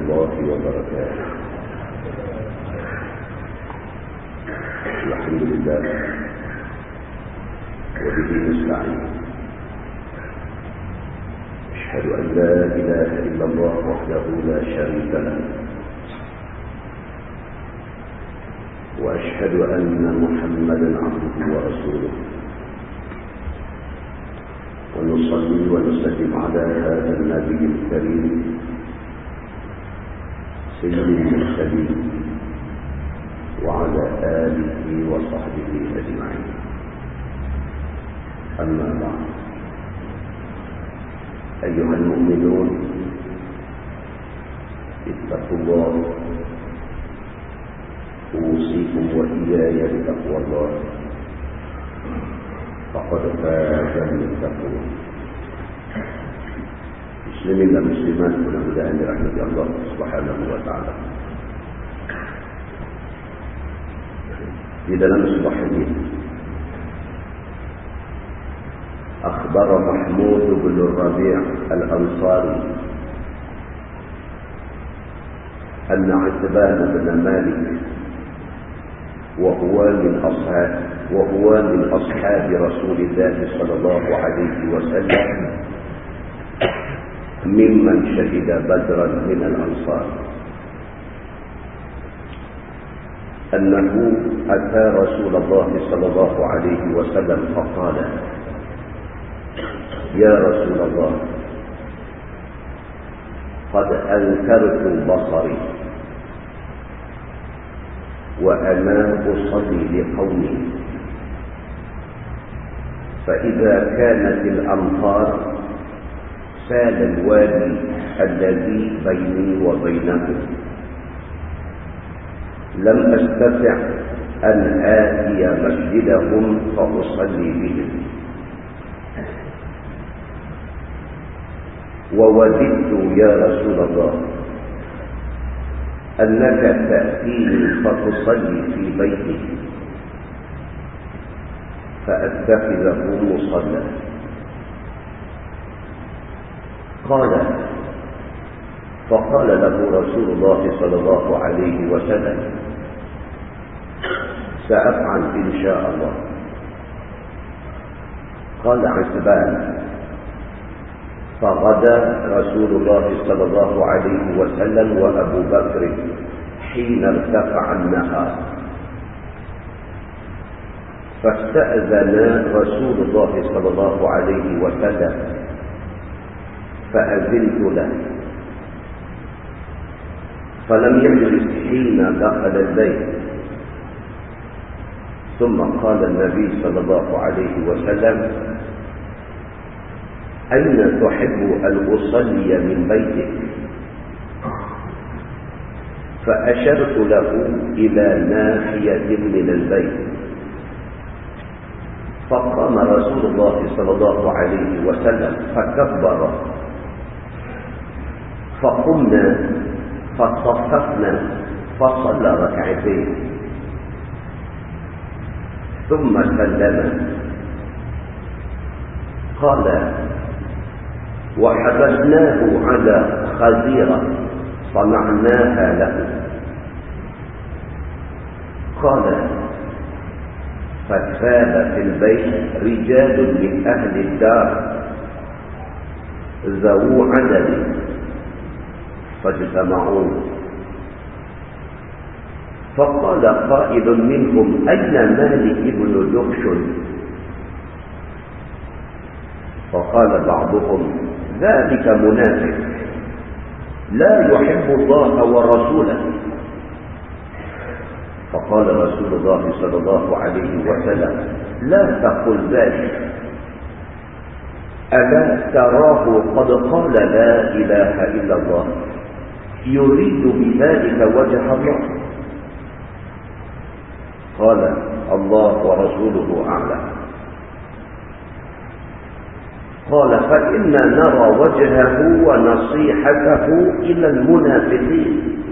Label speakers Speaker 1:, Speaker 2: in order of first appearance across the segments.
Speaker 1: الله وبركاته. الحمد لله وبه نستعين. أشهد أن لا إله إلا الله وحده لا شريك له. وأشهد أن محمدا عبده ورسوله. ونصلي ونسلم على هذا النبي الكريم سيد المرسلين وعلى آله وصحبه أجمعين. أما بعد. أيها المؤمنون اتقوا الله. أوصيكم وإياي بتقوى الله. فقد فاز المتقون مسلمين ومسلمات mudah-mudahan dirahmati Allah Subhanahu wa taala. Di dalam sebuah hadis أخبر محمود بن الربيع الأنصاري أن عتبان بن مالك وهو من أصحاب وهو من أصحاب رسول الله صلى الله عليه وسلم ممن شهد بدرا من الأنصار. أنه أتى رسول الله صلى الله عليه وسلم فقال يا رسول الله قد أنكرت بصري وأنا أصلي لقومي. فإذا كانت الأمطار سال الوادي الذي بيني وبينهم لم أستطع أن آتي مسجدهم فأصلي بهم ووددت يا رسول الله أنك تأتيني فتصلي في بيتي. فأتخذه مصلى. قال فقال له رسول الله صلى الله عليه وسلم سأفعل إن شاء الله. قال عتبان فغدا رسول الله صلى الله عليه وسلم وأبو بكر حين ارتفع النهار. فاستأذن رسول الله صلى الله عليه وسلم فأذنت له. فلم يجلس حين دخل البيت. ثم قال النبي صلى الله عليه وسلم أين تحب أن أصلي من بيتك؟ فأشرت له إلى ناحية من البيت. فقام رسول الله صلى الله عليه وسلم فكبر. فقمنا فصففنا فصلى ركعتين. ثم سلم. قال وحبسناه على خزيرة صنعناها له. قال فثاب في البيت رجال من أهل الدار. ذو عدد. فاجتمعوا. فقال قائل منهم أين مالك بن دخشن فقال بعضهم ذلك منافق. لا يحب الله ورسوله. فقال رسول الله صلى الله عليه وسلم لا تقل ذلك. ألا تراه قد قال لا إله إلا الله؟ يريد بذلك وجه الله. قال الله ورسوله أعلم. قال فإنا نرى وجهه ونصيحته إلى المنافقين.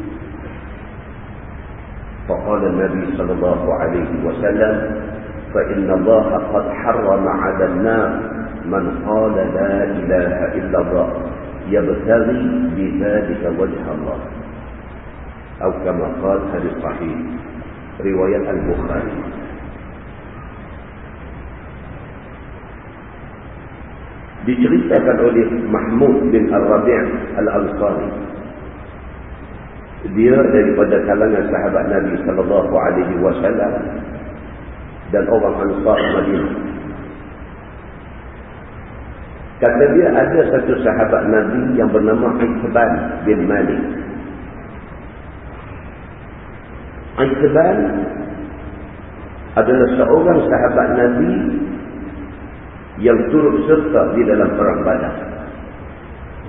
Speaker 1: فقال النبي صلى الله عليه وسلم فإن الله قد حرم على النار من قال لا إله إلا الله. يبتغي بذلك وجه الله أو كما قال hadis sahih riwayat Al-Bukhari diceritakan oleh Mahmud bin Al-Rabi' Al-Ansari dia daripada kalangan sahabat Nabi sallallahu alaihi wasallam dan orang Ansar Madinah kata dia ada satu sahabat Nabi yang bernama Aitban bin Malik Aitban adalah seorang sahabat Nabi yang turut serta di dalam perang Badar.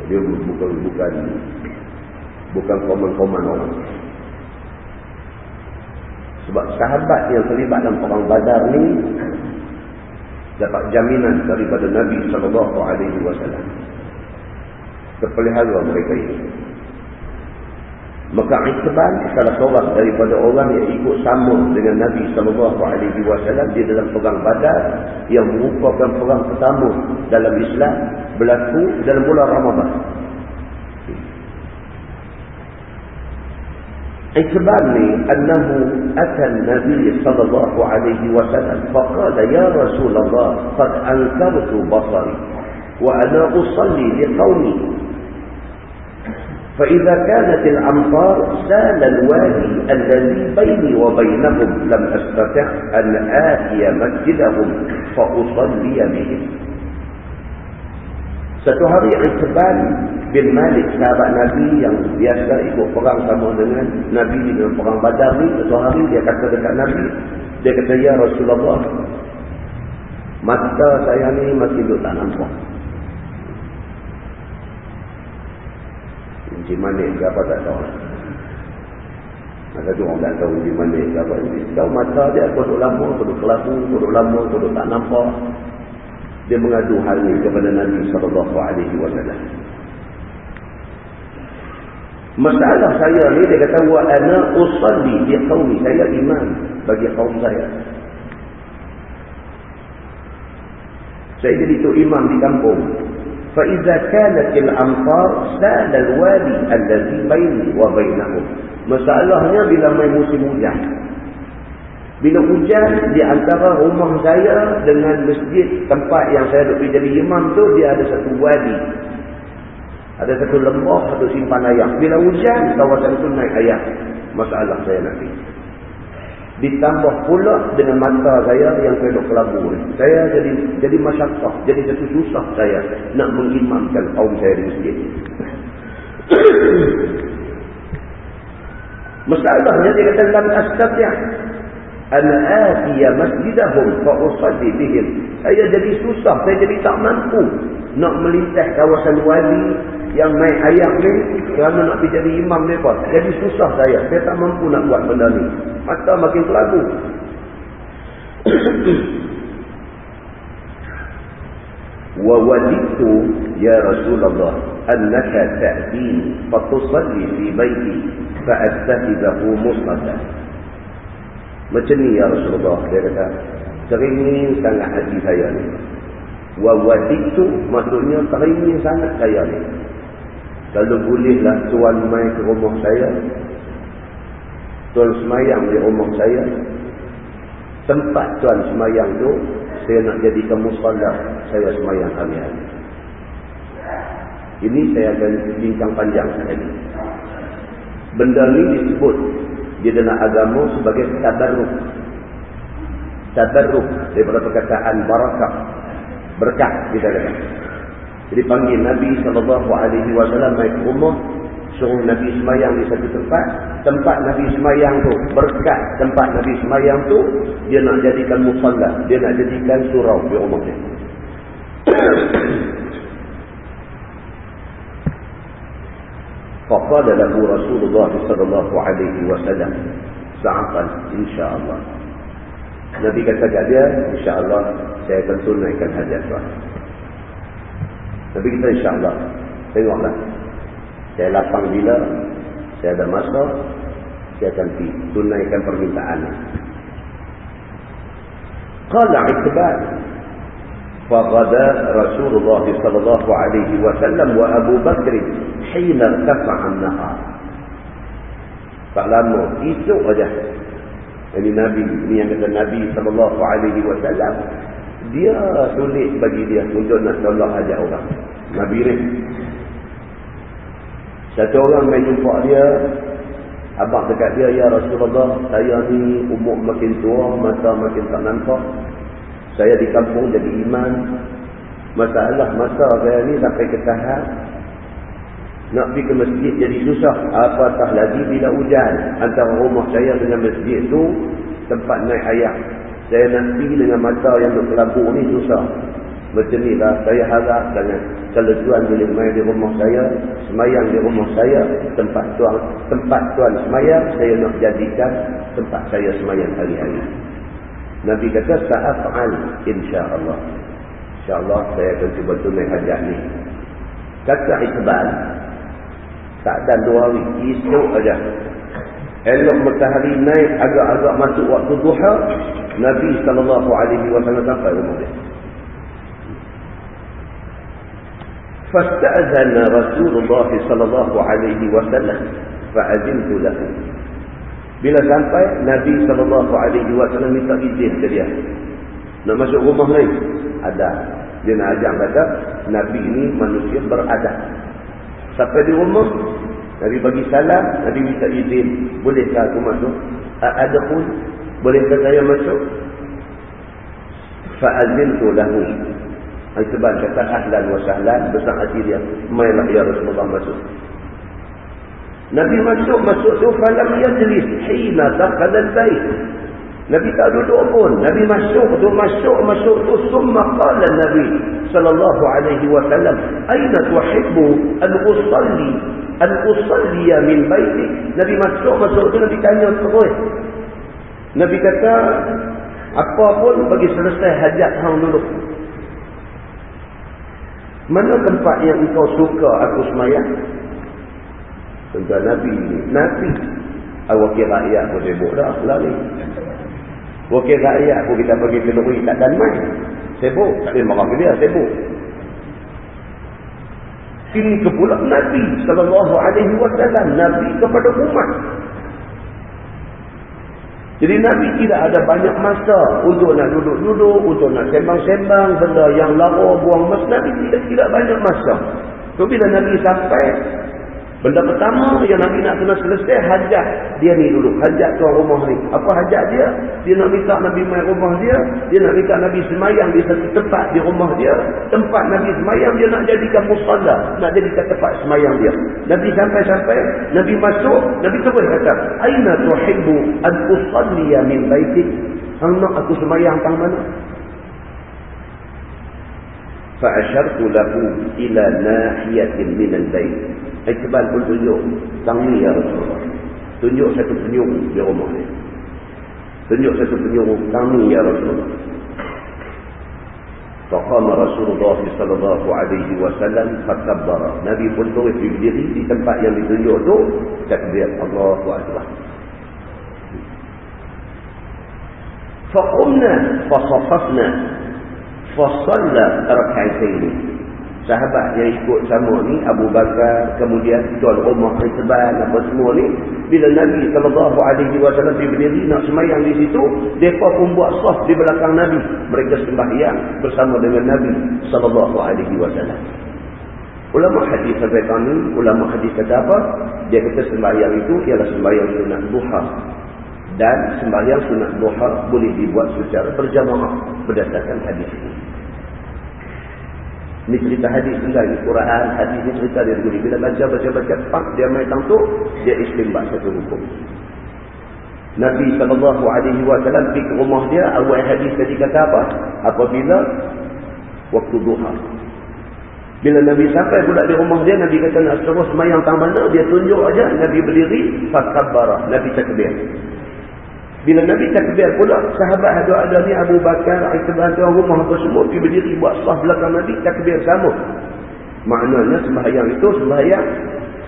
Speaker 1: Dia bukan bukan bukan komen-komen orang. Sebab sahabat yang terlibat dalam perang Badar ni dapat jaminan daripada Nabi sallallahu alaihi wasallam. Terpelihara mereka ini. Maka Iqbal salah seorang daripada orang yang ikut sama dengan Nabi SAW di dalam perang badar yang merupakan perang pertama dalam Islam berlaku dalam bulan Ramadhan. اعتبار أنه أتى النبي صلى الله عليه وسلم فقال يا رسول الله قد أنكرت بصري وأنا أصلي لقومي. فإذا كانت الأمطار سال الوادي الذي بيني وبينهم لم أستطع أن آتي مسجدهم فأصلي بهم. Satu hari Iqbal bin Malik sahabat Nabi yang biasa ikut perang sama dengan Nabi dalam perang badar ni. Satu hari dia kata dekat Nabi. Dia kata, Ya Rasulullah. Mata saya ni masih duduk tak nampak. Uji manik ke apa tak tahu. Maka tu orang tak tahu uji manik ke apa. Tahu mata dia kodok lama, kodok kelabu, kodok lama, kodok tak nampak dia mengadu hal ini kepada Nabi sallallahu alaihi wasallam. Masalah saya ni dia kata wa ana usalli bi qaumi saya imam bagi kaum saya. Saya jadi tu imam di kampung. Fa iza kanat al amtar sal al wadi allazi baini wa bainahum masalahnya bila mai musim hujan bila hujan di antara rumah saya dengan masjid tempat yang saya duduk jadi imam tu dia ada satu wadi ada satu lembah satu simpan air bila hujan kawasan itu naik air masalah saya nanti ditambah pula dengan mata saya yang kedok kelabu saya jadi jadi masyarakat jadi satu susah saya nak mengimamkan kaum saya di masjid. Masalahnya dia kata lam astati' an atiya masjidahum fa usalli bihim. Saya jadi susah saya jadi tak mampu nak melintas kawasan wadi yang main ayam ni kerana nak jadi imam mereka jadi susah saya saya tak mampu nak buat benda ni. Mata makin kelabu. Wa waditu ya Rasulullah annaka ta'dini fatusalli fi baiti fa'attahidahu macam ni ya Rasulullah dia kata teringin sangat hati saya ni wa waditu maksudnya teringin sangat saya ni kalau bolehlah tuan mai ke rumah saya. Tuan semayang di rumah saya. Tempat tuan semayang tu. Saya nak jadikan musallah. Saya semayang hari-hari. Ini saya akan bincang panjang sekali. Benda ni disebut di dalam agama sebagai tabarruk. Tabarruk daripada perkataan barakah. Berkah kita kata. Jadi panggil Nabi SAW naik rumah. Suruh Nabi semayang di satu tempat. Tempat Nabi semayang tu. Berkat tempat Nabi semayang tu. Dia nak jadikan musallah. Dia nak jadikan surau di rumah dia. Faqala lahu Rasulullah sallallahu alaihi wasallam sa'atan insyaallah. Nabi kata kat dia, insyaallah saya akan tunaikan hajat tuan. Tapi kita insyaAllah Tengoklah Saya lapang bila Saya ada masa Saya akan pergi Tunaikan permintaan قال عتبان فغدا رسول الله صلى الله عليه وسلم وأبو بكر hina tafa'an nahar. Tak lama, esok saja. Ini Nabi, ini yang kata Nabi SAW, dia sulit bagi dia untuk nak tolak ajak orang. Nabi ni. Satu orang main jumpa dia, abang dekat dia, Ya Rasulullah, saya ni umur makin tua, mata makin tak nampak. Saya di kampung jadi iman. Masalah masa saya ni sampai ke tahap, nak pergi ke masjid jadi susah. Apatah lagi bila hujan. Antara rumah saya dengan masjid tu tempat naik ayam. Saya nak pergi dengan mata yang duk kelabur ni susah. Macam ni lah saya harap dengan kalau tuan boleh main di rumah saya semayang di rumah saya tempat tuan tempat tuan semayang saya nak jadikan tempat saya semayang hari-hari. Nabi kata sa'af'al insyaAllah. insyaAllah saya akan cuba tunai hajat ni. Kata Iqbal tak ada dua hari. Esok aja. Elok matahari naik agak-agak masuk waktu duha. Nabi SAW sampai rumah dia. فاستأذن رسول الله صلى الله عليه وسلم فأذنت له bila sampai Nabi SAW minta izin ke dia nak masuk rumah lain ada dia nak ajak kata Nabi ini manusia beradab Sampai di rumah, Nabi bagi salam, Nabi minta izin. Bolehkah aku masuk? Ada pun, bolehkah saya masuk? Fa'azin tu lahu. Al-Quban kata ahlan wa sahlan, besar hati dia. Mainlah ya Rasulullah masuk. Nabi masuk, masuk tu, falam yajlis, hina dakhalan baik. Nabi tak duduk pun. Nabi masuk tu, masuk, masuk tu. Summa qala Nabi sallallahu alaihi wasallam, "Aina tuhibbu an usalli an usalliya min baiti?" Nabi masuk, masuk tu Nabi tanya terus. Nabi kata, "Apa pun bagi selesai hajat hang dulu." Mana tempat yang engkau suka aku semayang? Tentang Nabi. Nabi. Awak kira ayat pun sibuk dah. Lari. Wakil rakyat pun kita pergi ke negeri tak dan main. Sibuk. Tak boleh marah ke dia. Sibuk. Ini kepula Nabi wasallam Nabi kepada umat. Jadi Nabi tidak ada banyak masa untuk nak duduk-duduk, untuk nak sembang-sembang, benda yang lara buang masa. Nabi tidak, tidak banyak masa. So, bila Nabi sampai, Benda pertama yang Nabi nak kena selesai hajat dia ni dulu. Hajat tuan rumah ni. Apa hajat dia? Dia nak minta Nabi main rumah dia. Dia nak minta Nabi semayang di satu tempat di rumah dia. Tempat Nabi semayang dia nak jadikan musalla. Nak jadikan tempat semayang dia. Nabi sampai-sampai. Nabi masuk. Nabi terus kata. Aina tuhibbu an usalliya min baitik. Hang nak aku semayang tang mana? Fa'asyartu lahu ila nahiyatin minal bait. Iqbal pun tunjuk. Kami ya Rasulullah. Tunjuk satu penyuruh di rumah ni. Tunjuk satu penyuruh. Kami ya Rasulullah. Faqama Rasulullah sallallahu alaihi wasallam fakabbara. Nabi pun terus berdiri di tempat yang ditunjuk tu. Takbir Allahu Akbar. Faqumna fasafafna fasalla rak'atayn sahabat yang ikut sama ni Abu Bakar kemudian tuan rumah Isban apa semua ni bila Nabi SAW pergi berdiri nak semayang di situ mereka pun buat sah di belakang Nabi. Mereka sembahyang bersama dengan Nabi SAW ulama hadis sampai ulama hadis kata apa? Dia kata sembahyang itu ialah sembahyang sunat duha dan sembahyang sunat duha boleh dibuat secara berjamaah berdasarkan hadis ini ini cerita hadis tentang Quran, hadis ini cerita dia dulu. Bila baca, baca, baca, pak, dia main tangtuk, dia istimbak satu hukum. Nabi SAW pergi ke rumah dia, awal hadis tadi kata apa? Apabila waktu duha. Bila Nabi sampai pula di rumah dia, Nabi kata nak suruh semayang tang mana, dia tunjuk aja Nabi berdiri, fakabbara, Nabi takbir. Bila Nabi takbir pula, sahabat ada-ada ni Abu Bakar, Aisyah tuan rumah apa semua, pergi berdiri buat sah belakang Nabi, takbir sama. Maknanya sembahyang itu sembahyang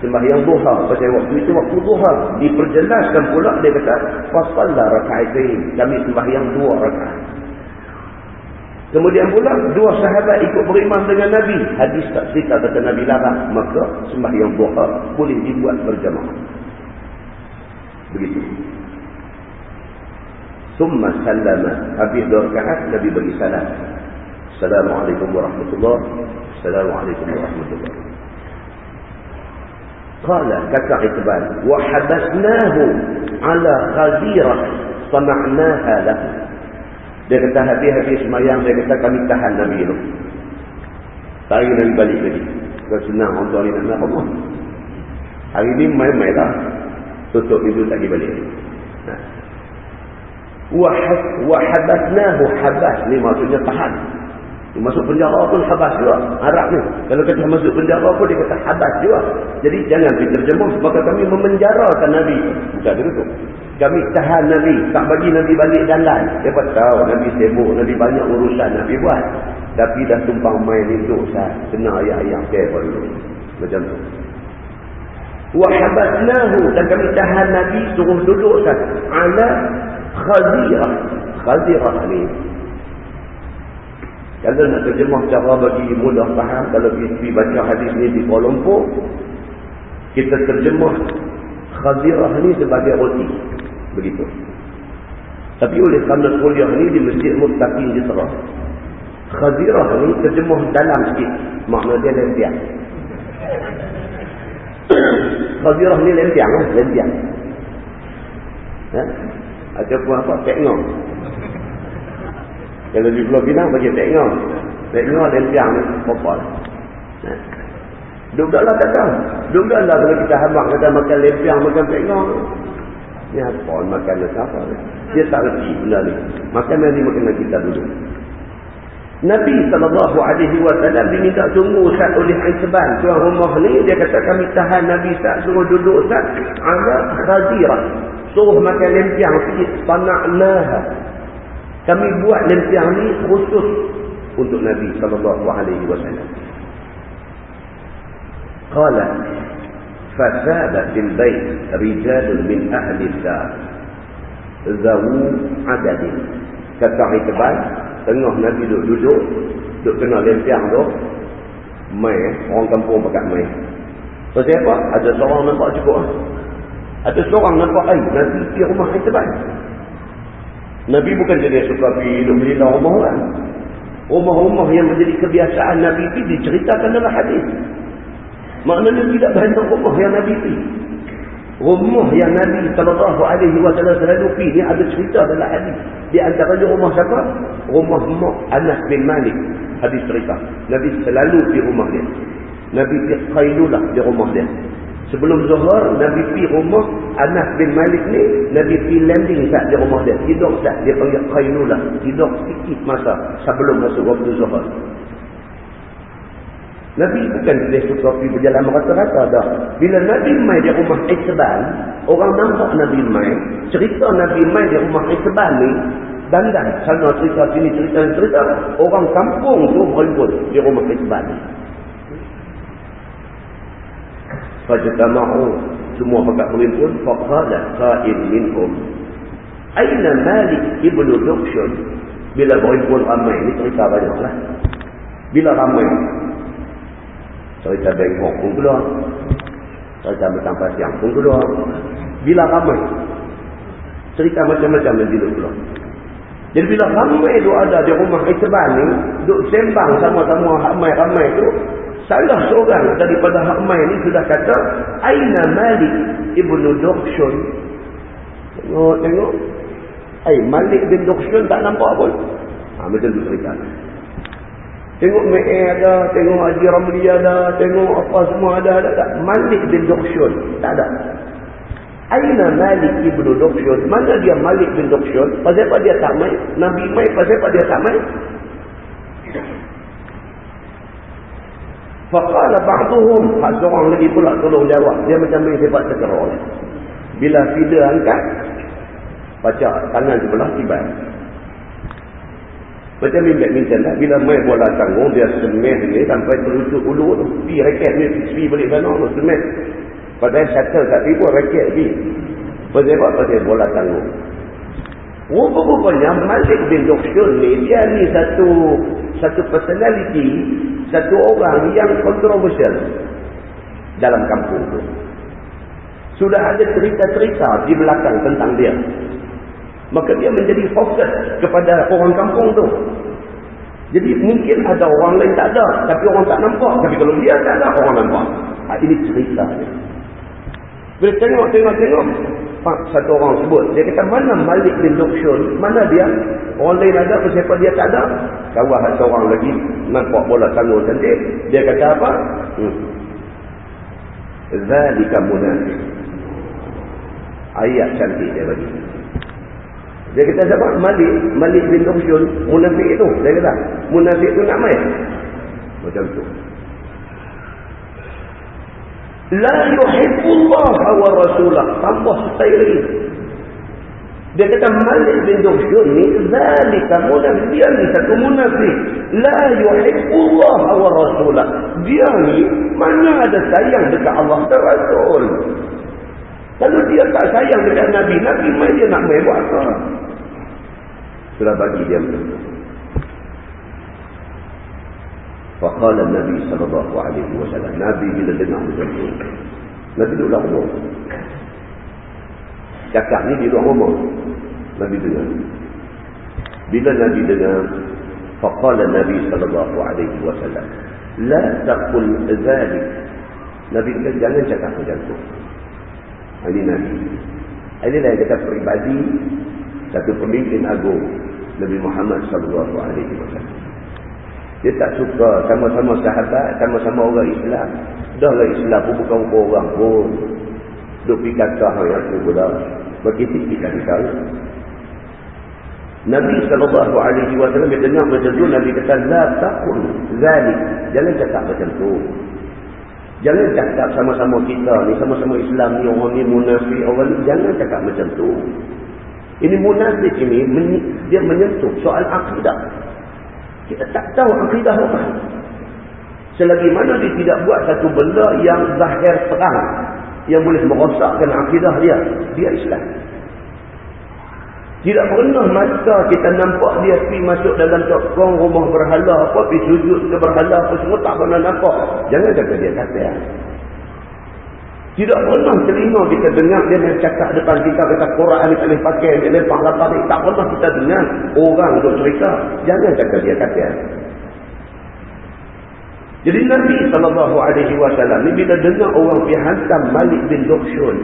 Speaker 1: sembahyang duha. Pada waktu itu waktu duha. Diperjelaskan pula dia kata, Fasallah raka'atain. Kami sembahyang dua raka'at. Kemudian pula dua sahabat ikut beriman dengan Nabi. Hadis tak cerita kata Nabi larang. Maka sembahyang duha boleh dibuat berjamaah. Begitu. Summa sallama. Habis dua rakaat Nabi bagi salam. Assalamualaikum warahmatullahi Assalamualaikum warahmatullahi Qala kata Iqbal. Wahadasnahu ala khazirah sana'naha lahu. Dia kata habis-habis semayang, dia kata kami tahan Nabi itu. Tarik Nabi balik lagi. Kau senang untuk ni nak Allah. Hari ni main-main lah. Tutup itu tak balik. Nah. Wahadasnahu habas ni maksudnya tahan. Masuk penjara pun habas juga. Arab ni. Kalau kita masuk penjara pun dia kata habas juga. Jadi jangan diterjemah. Maka kami memenjarakan Nabi. Bukan itu. Kami tahan Nabi. Tak bagi Nabi balik jalan. Dia tahu Nabi sibuk. Nabi banyak urusan Nabi buat. Tapi dah tumpang main itu. Kena ayat-ayat kaya dulu. Macam tu. Wahabasnahu. Dan kami tahan Nabi. Suruh duduk sah. Ala khazirah. Khazirah ni. Kalau nak terjemah cara bagi mudah faham, kalau kita baca hadis ni di Kuala Lumpur, kita terjemah khazirah ni sebagai roti. Begitu. Tapi oleh kerana kuliah ni di Masjid Mustaqim di Terah, khazirah ni terjemah dalam sikit. Makna dia lempiang. khazirah ni lempiang lah, lempiang. Ha? Ataupun apa? Teknong. Kalau di Pulau Pinang bagi. Teknol dan tiang ni popol. Nah. Duduklah kata. Duduklah kalau kita habang kata makan lempiang, makan teknol. Ni apa makan apa? Dia tak reti benda ni. Makanan ni makanan kita dulu. Nabi SAW diminta tunggu saat oleh Aisban. Tuan rumah ni dia kata kami tahan Nabi saat suruh duduk saat. Agak khazirah. Suruh makan lempiang sikit. Panaknaha. Kami buat lempiang ni khusus untuk Nabi sallallahu alaihi wasallam. Qala fasada fil bait rijal min ahli dar zawu adadin kata Iqbal tengah Nabi duduk duduk duduk kena lempiang tu mai orang kampung pakat mai Pasal apa? Ada seorang nampak cukup Ada seorang nampak air Nabi pergi rumah Iqbal Nabi bukan jadi suka pergi hidup melina rumah orang. Rumah-rumah yang menjadi kebiasaan Nabi pergi diceritakan dalam hadis. Maknanya tidak banyak rumah yang Nabi pergi. Rumah yang Nabi sallallahu alaihi wasallam selalu pergi ni ada cerita dalam hadis. Di antaranya rumah siapa? Rumah Mak Anas bin Malik. Hadis cerita. Nabi selalu pergi rumah dia. Nabi pergi Qailulah di rumah dia. Sebelum Zuhur, Nabi pergi rumah Anas bin Malik ni, Nabi pergi landing saat di rumah dia. Tidur saat dia panggil Qainulah. Tidur sikit masa sebelum masuk waktu Zuhur. Nabi bukan dia suka pergi berjalan merata-rata dah. Bila Nabi mai di rumah Isban, orang nampak Nabi mai, cerita Nabi mai di rumah Isban ni, dandan sana cerita sini cerita cerita orang kampung tu berhimpun di rumah Isban ni. fajtama'u semua pakat berhimpun faqala qa'il minhum aina malik ibnu dukhshun bila berhimpun ramai ni cerita banyaklah bila ramai cerita bengkok pun keluar cerita macam pasiang pun keluar bila ramai cerita macam-macam yang tidur keluar jadi bila ramai tu ada di rumah Isban ni duk sembang sama-sama ramai-ramai tu Salah seorang daripada Hakmai ni sudah kata, Aina Malik ibnu Dukhshun. Tengok, tengok. Ay, Malik bin Dukhshun tak nampak pun. Ha, macam tu cerita. Tengok Me'e ada, tengok Haji Ramli ada, tengok apa semua ada, ada tak? Malik bin Dukhshun. Tak ada. Aina Malik ibnu Dukhshun. Mana dia Malik bin Dukhshun? Pasal apa dia tak main? Nabi main, pasal apa dia tak main? Faqala ba'duhum, hak seorang lagi pula tolong jawab. Dia macam main sepak terkerol. Bila fida angkat, baca tangan sebelah tiba. Macam main badminton lah. Bila main bola tanggung, dia semeh ni sampai terutuk ulu tu. Pi raket ni, pi balik sana tu, semeh. Padahal shuttle tak tiba, raket pi. Pasal apa? Pasal bola tanggung. Rupa-rupanya Malik bin Dukhsyun ni, dia ni satu satu personality, satu orang yang kontroversial dalam kampung tu. Sudah ada cerita-cerita di belakang tentang dia. Maka dia menjadi fokus kepada orang kampung tu. Jadi mungkin ada orang lain tak ada, tapi orang tak nampak. Tapi kalau dia tak ada, orang nampak. Ha, ini cerita. Bila tengok, tengok, tengok. Pak, satu orang sebut. Dia kata, mana Malik bin Dukshun? Mana dia? Orang lain ada, siapa dia tak ada? Kawah seorang lagi, nampak bola tangguh cantik. Dia kata apa? Hmm. Zalika munafik. Ayat cantik dia bagi. Dia kata siapa? Malik. Malik bin Dukshun. Munafik itu. Dia kata, munafik itu nak main. Macam tu. La yuhibbullah wa rasulah. Tambah lagi. Dia kata Malik bin Dukshun ni. Zalika munafik. Dia ni satu munafik. La yuhibbullah wa rasulah. Dia ni mana ada sayang dekat Allah dan Rasul. Kalau dia tak sayang dekat Nabi, Nabi main dia nak main buat apa? Sudah bagi dia betul. Faqala Nabi sallallahu alaihi wasallam, Nabi bila dengar macam tu, Nabi duduk dalam rumah. Cakap ni di luar rumah. Nabi dengar. Bila Nabi dengar, faqala Nabi sallallahu alaihi wasallam, la taqul dhalik. Nabi kata jangan cakap macam tu. Ini Nabi. Ini lah yang kata peribadi satu pemimpin agung Nabi Muhammad sallallahu alaihi wasallam. Dia tak suka sama-sama sahabat, sama-sama orang Islam. Dahlah Islam pun bukan orang pun. Duk pergi kata yang tu pula. Bagi sikit kali tahu. Nabi wasallam dia dengar macam tu Nabi kata la taqul zalik. Jangan cakap macam tu. Jangan cakap sama-sama kita ni, sama-sama Islam ni, orang ni munafik, orang ni. Jangan cakap macam tu. Ini munafik ini, dia menyentuh soal akidah. Kita tak tahu akidah orang. Selagi mana dia tidak buat satu benda yang zahir terang. Yang boleh merosakkan akidah dia. Dia Islam. Tidak pernah masa kita nampak dia pergi masuk dalam tokong rumah berhala apa, pergi sujud ke berhala apa semua tak pernah nampak. Jangan kata dia kata. Tidak pernah telinga kita dengar dia nak cakap depan kita kata Quran ni tak boleh pakai, dia lepak lapar ni. Tak pernah kita dengar orang untuk cerita. Jangan cakap dia kata. Jadi Nabi SAW ni bila dengar orang pergi hantam Malik bin Dukhshun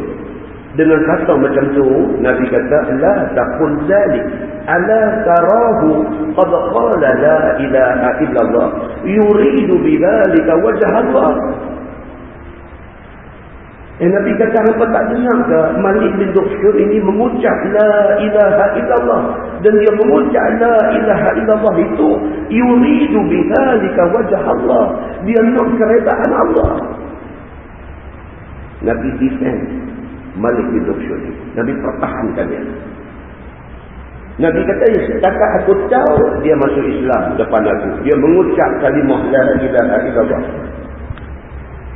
Speaker 1: dengan kata macam tu Nabi kata la taqul zalik ala tarahu qad qala la ilaha illallah yuridu bidzalika wajh Allah. Eh, Nabi kata apa tak dengar ke? Malik bin Dukhsyur ini mengucap La ilaha illallah. Dan dia mengucap La ilaha illallah itu Yuridu bihalika wajah Allah. Dia nak keredaan Allah. Nabi defend Malik bin Dukhsyur ini Nabi pertahankan dia Nabi kata, ya, setakat aku tahu dia masuk Islam depan aku. Dia mengucap kalimah la ilaha illallah.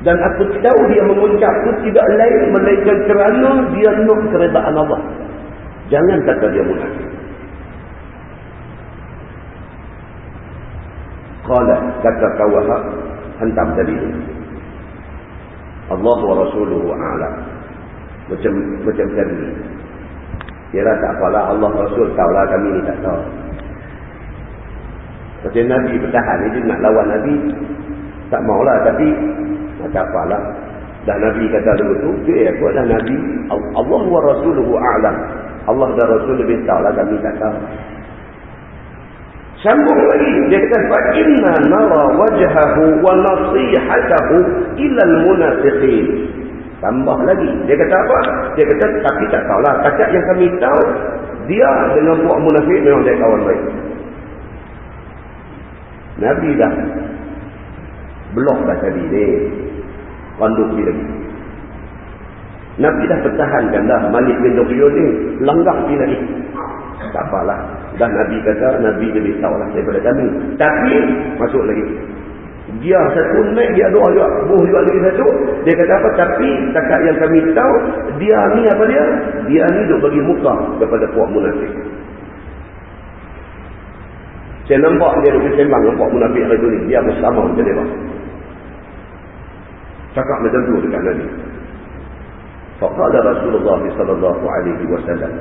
Speaker 1: Dan aku tahu dia mengucap itu tidak lain melainkan kerana dia nak keredaan Allah. Jangan kata dia munafik. Qala kata kawahak hantam tadi. Allah wa Rasuluhu a'lam Macam macam tadi. Kira tak apalah Allah Rasul tahulah kami ni tak tahu. Macam Nabi bertahan ni dia nak lawan Nabi. Tak maulah tapi tak apalah. Dah Nabi kata dulu tu, dia aku dah Nabi. Allah wa Rasuluhu a'lam. Allah dan Rasul lebih tahu lah kami tak tahu. Sambung lagi. Dia kata, فَإِنَّا نَرَى وَجْهَهُ وَنَصِيحَتَهُ إِلَى الْمُنَافِقِينَ Tambah lagi. Dia kata apa? Dia kata, tapi tak tahulah. Kakak yang kami tahu, dia dengan buat munafik memang dia kawan baik. Nabi dah blok dah tadi ni panduk dia lagi Nabi dah pertahankan dah Malik bin Dukhiyun ni langgak dia lagi tak apalah dah Nabi kata Nabi lebih tahu lah daripada kami tapi masuk lagi dia satu naik dia doa juga buh juga lagi satu dia kata apa tapi takat yang kami tahu dia ni apa dia dia ni duk bagi muka kepada puak munafik Saya nampak dia duduk sembang, nampak munafik hari ni. Dia bersama macam dia. Cakap macam tu dekat Nabi. Faqala Rasulullah sallallahu alaihi wasallam,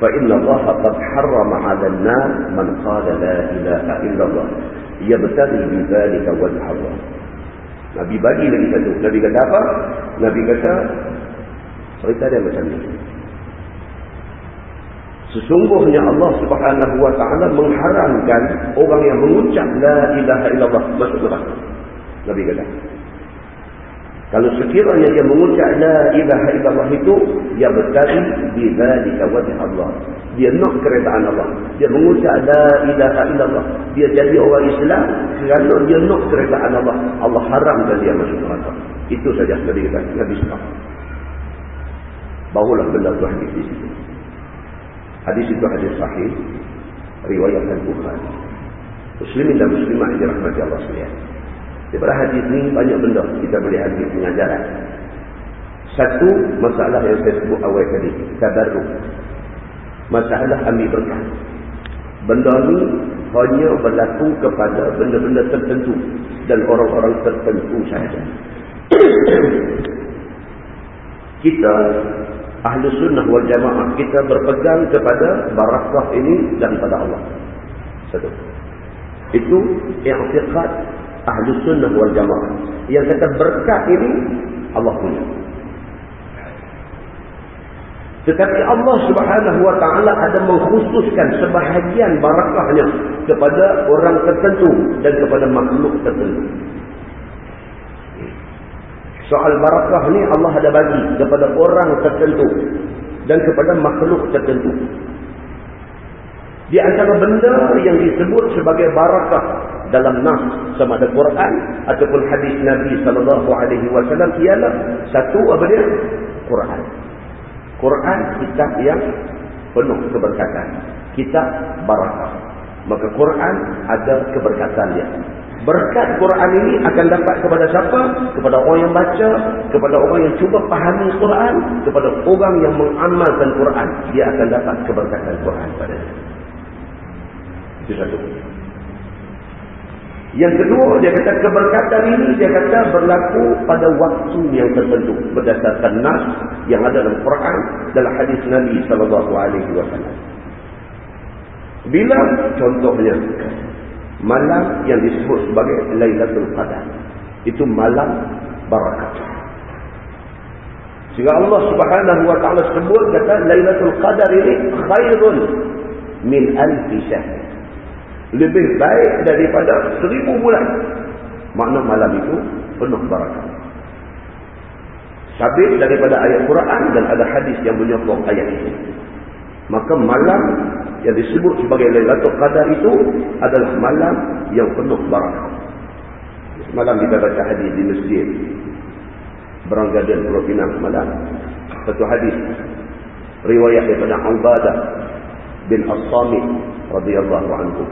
Speaker 1: "Fa inna Allah qad harrama 'ala an-nar man qala la ilaha illa Allah, yabtaghi bi dhalika wajha Allah." Nabi bagi lagi satu. Nabi kata apa? Nabi kata cerita dia macam ni. Sesungguhnya Allah Subhanahu wa taala mengharamkan orang yang mengucap la ilaha illallah masuk neraka. Nabi kata. Kalau sekiranya dia mengucap la ilaha illallah itu dia berkali di zalika wajh Allah. Dia nak keredaan Allah. Dia mengucap la ilaha illallah. Dia jadi orang Islam kerana dia nak keredaan Allah. Allah haramkan dia masuk neraka. Itu saja Nabi kata. Nabi sebab. Barulah benda tu hadis di situ. Hadis itu hadis sahih. Riwayat Al-Bukhari. Muslimin dan Muslimah yang dirahmati Allah sekalian. Daripada hadis ni banyak benda kita boleh ambil pengajaran. Satu masalah yang saya sebut awal tadi. Tabarruk. Masalah ambil berkah. Benda ni hanya berlaku kepada benda-benda tertentu. Dan orang-orang tertentu sahaja. kita ahli sunnah wal jamaah kita berpegang kepada barakah ini dan pada Allah. Satu. Itu i'tiqad ahli sunnah wal jamaah. Yang kata berkat ini Allah punya. Tetapi Allah subhanahu wa ta'ala ada mengkhususkan sebahagian barakahnya kepada orang tertentu dan kepada makhluk tertentu. Soal barakah ni Allah ada bagi kepada orang tertentu dan kepada makhluk tertentu. Di antara benda yang disebut sebagai barakah dalam nas sama ada Quran ataupun hadis Nabi sallallahu alaihi wasallam ialah satu apa dia? Quran. Quran kitab yang penuh keberkatan. Kitab barakah. Maka Quran ada keberkatan dia. Berkat Quran ini akan dapat kepada siapa? Kepada orang yang baca, kepada orang yang cuba pahami Quran, kepada orang yang mengamalkan Quran, dia akan dapat keberkatan Quran pada dia. Itu satu. Yang kedua, dia kata keberkatan ini dia kata berlaku pada waktu yang tertentu berdasarkan nas yang ada dalam Quran dalam hadis Nabi wasallam. Bila contohnya malam yang disebut sebagai Lailatul Qadar. Itu malam barakat. Sehingga Allah Subhanahu wa taala sebut kata Lailatul Qadar ini khairun min alfi syahr. Lebih baik daripada seribu bulan. Makna malam itu penuh barakat. Sabit daripada ayat Quran dan ada hadis yang menyokong ayat ini. Maka malam yang disebut sebagai Lailatul Qadar itu adalah malam yang penuh barakah. Semalam kita baca hadis di masjid Beranggadan Pulau Pinang malam. Satu hadis riwayat daripada Ubadah bin As-Samit radhiyallahu anhu.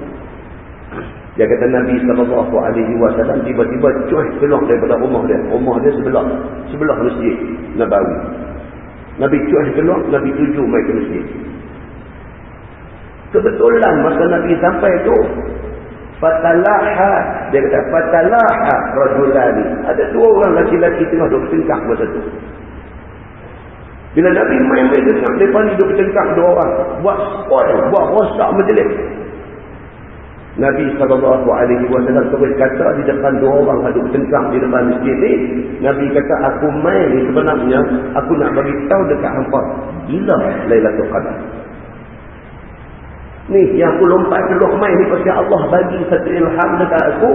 Speaker 1: Dia kata Nabi sallallahu alaihi wasallam tiba-tiba cuih keluar daripada rumah dia. Rumah dia sebelah sebelah masjid Nabawi. Nabi cuih keluar, Nabi tuju mai ke masjid. Kebetulan masa Nabi sampai tu Fatalaha Dia kata Fatalaha Rajulani Ada dua orang laki-laki tengah duduk bertengkar masa tu Bila Nabi main-main dengar Mereka ni duduk bertengkar dua orang Buat spoil Buat rosak majlis Nabi SAW terus kata di depan dua orang hadut bertengkar di depan masjid ni Nabi kata aku main ni sebenarnya Aku nak bagi tahu dekat hampa Gila Lailatul Qadar Ni yang aku lompat keluar main ni pasal Allah bagi satu ilham dekat aku.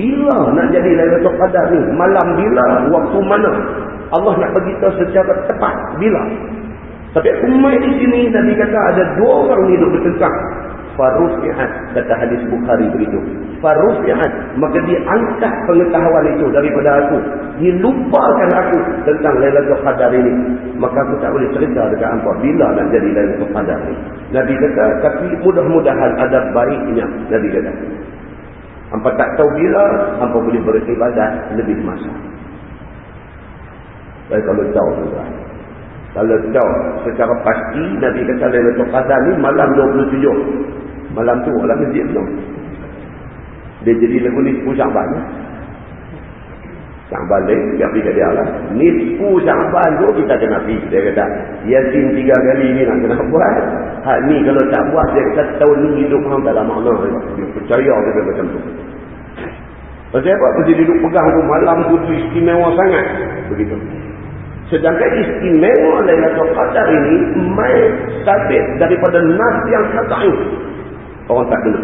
Speaker 1: Bila nak jadi Lailatul Qadar ni? Malam bila? Waktu mana? Allah nak bagi tahu secara tepat. Bila? Tapi aku main di sini Nabi kata ada dua orang ni duduk bertengkar farufi'at kata hadis Bukhari begitu. Farufi'at maka dia angkat pengetahuan itu daripada aku. Dia lupakan aku tentang Lailatul Qadar ini. Maka aku tak boleh cerita dekat hangpa bila nak jadi Lailatul Qadar ini Nabi kata tapi mudah-mudahan ada baiknya Nabi kata. Hangpa tak tahu bila hangpa boleh beribadat lebih masa. Baik kalau tahu tuan kalau tahu secara pasti Nabi kata Lailatul Qadar ni malam 27 Malam tu lah masjid tu. Dia jadi lagu nisfu Syakban. Syakban lain, dia pergi kat dia lah. Nisfu Syakban tu kita kena pergi. Dia kata, Yasin tiga kali ni nak kena buat. Hak ni kalau tak buat, dia kata tahun ni hidup orang tak ada makna. Dia percaya dia macam tu. Pasal apa? Pasal duduk pegang tu malam tu istimewa sangat. Begitu. Sedangkan istimewa Lailatul Qadar ini mai sabit daripada nas yang kata Orang tak kena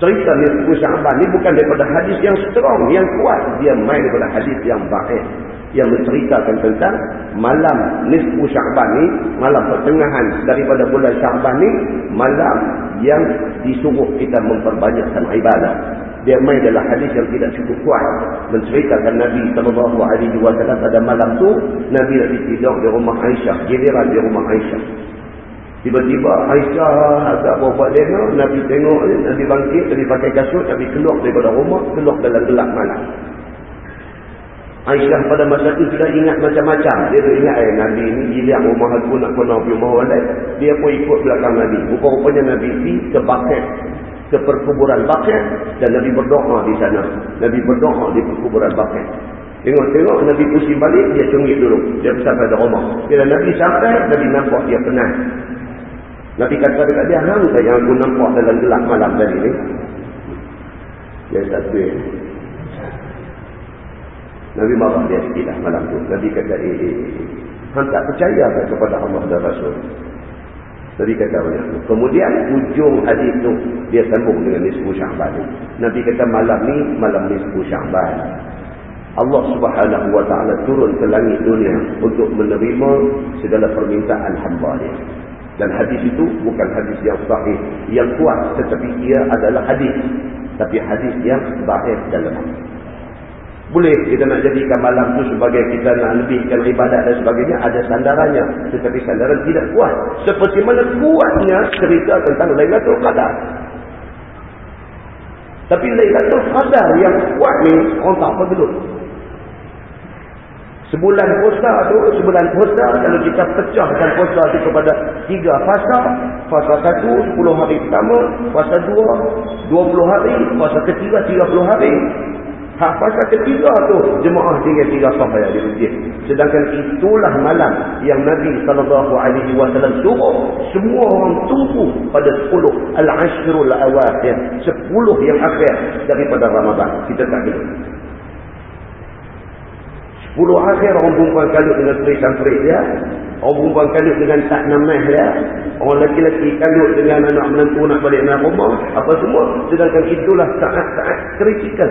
Speaker 1: cerita nisfu Sya'ban ni bukan daripada hadis yang strong, yang kuat. Dia main daripada hadis yang baik. Yang menceritakan tentang malam nisfu Sya'ban ni, malam pertengahan daripada bulan Sya'ban ni, malam yang disuruh kita memperbanyakkan ibadah. Dia main adalah hadis yang tidak cukup kuat. Menceritakan Nabi SAW pada malam tu, Nabi lagi tidur di rumah Aisyah. Giliran di rumah Aisyah. Tiba-tiba Aisyah agak bawa lena, Nabi tengok ni, Nabi bangkit, Nabi pakai kasut, Nabi keluar daripada rumah, keluar dalam gelap malam. Aisyah pada masa itu sudah ingat macam-macam. Dia tu ingat, eh Nabi ni gila rumah aku nak kena pergi rumah orang Dia pun ikut belakang Nabi. Rupa-rupanya Nabi pergi ke baket, ke perkuburan baket dan Nabi berdoa di sana. Nabi berdoa di perkuburan baket. Tengok-tengok Nabi pusing balik, dia cungit dulu. Dia sampai pada rumah. Bila Nabi sampai, Nabi nampak dia penat. Nabi kata dekat dia, hang saya yang aku nampak dalam gelap malam tadi ni. Dia tak duit. Nabi marah dia sikit lah malam tu. Nabi kata, eh, eh, eh. Hang tak percaya ke kepada Allah dan Rasul? Nabi kata banyak tu. Kemudian ujung hadis tu, dia sambung dengan Nisbu Syahban ni. Nabi kata malam ni, malam Nisbu Syahban. Allah subhanahu wa ta'ala turun ke langit dunia untuk menerima segala permintaan hamba dia. Dan hadis itu bukan hadis yang sahih, yang kuat tetapi ia adalah hadis. Tapi hadis yang baik dan lemah. Boleh kita nak jadikan malam itu sebagai kita nak lebihkan ibadat dan sebagainya, ada sandarannya. Tetapi sandaran tidak kuat. Seperti mana kuatnya cerita tentang Lailatul Qadar. Tapi Lailatul Qadar yang kuat ni, orang tak apa. Sebulan puasa tu, sebulan puasa kalau kita pecahkan puasa tu kepada tiga fasa. Fasa satu, sepuluh hari pertama. Fasa dua, dua puluh hari. Fasa ketiga, tiga puluh hari. Hak fasa ketiga tu, jemaah tinggal tiga sahaya di masjid. Sedangkan itulah malam yang Nabi SAW suruh semua orang tunggu pada sepuluh. Al-Ashrul Awakhir. Sepuluh yang akhir daripada Ramadan. Kita tak kena. Puluh akhir orang perempuan kalut dengan peris-peris dia. Orang perempuan kalut dengan tak namah dia. Orang lelaki-lelaki kalut dengan anak menantu nak balik nak rumah. Apa semua. Sedangkan itulah saat-saat kritikal.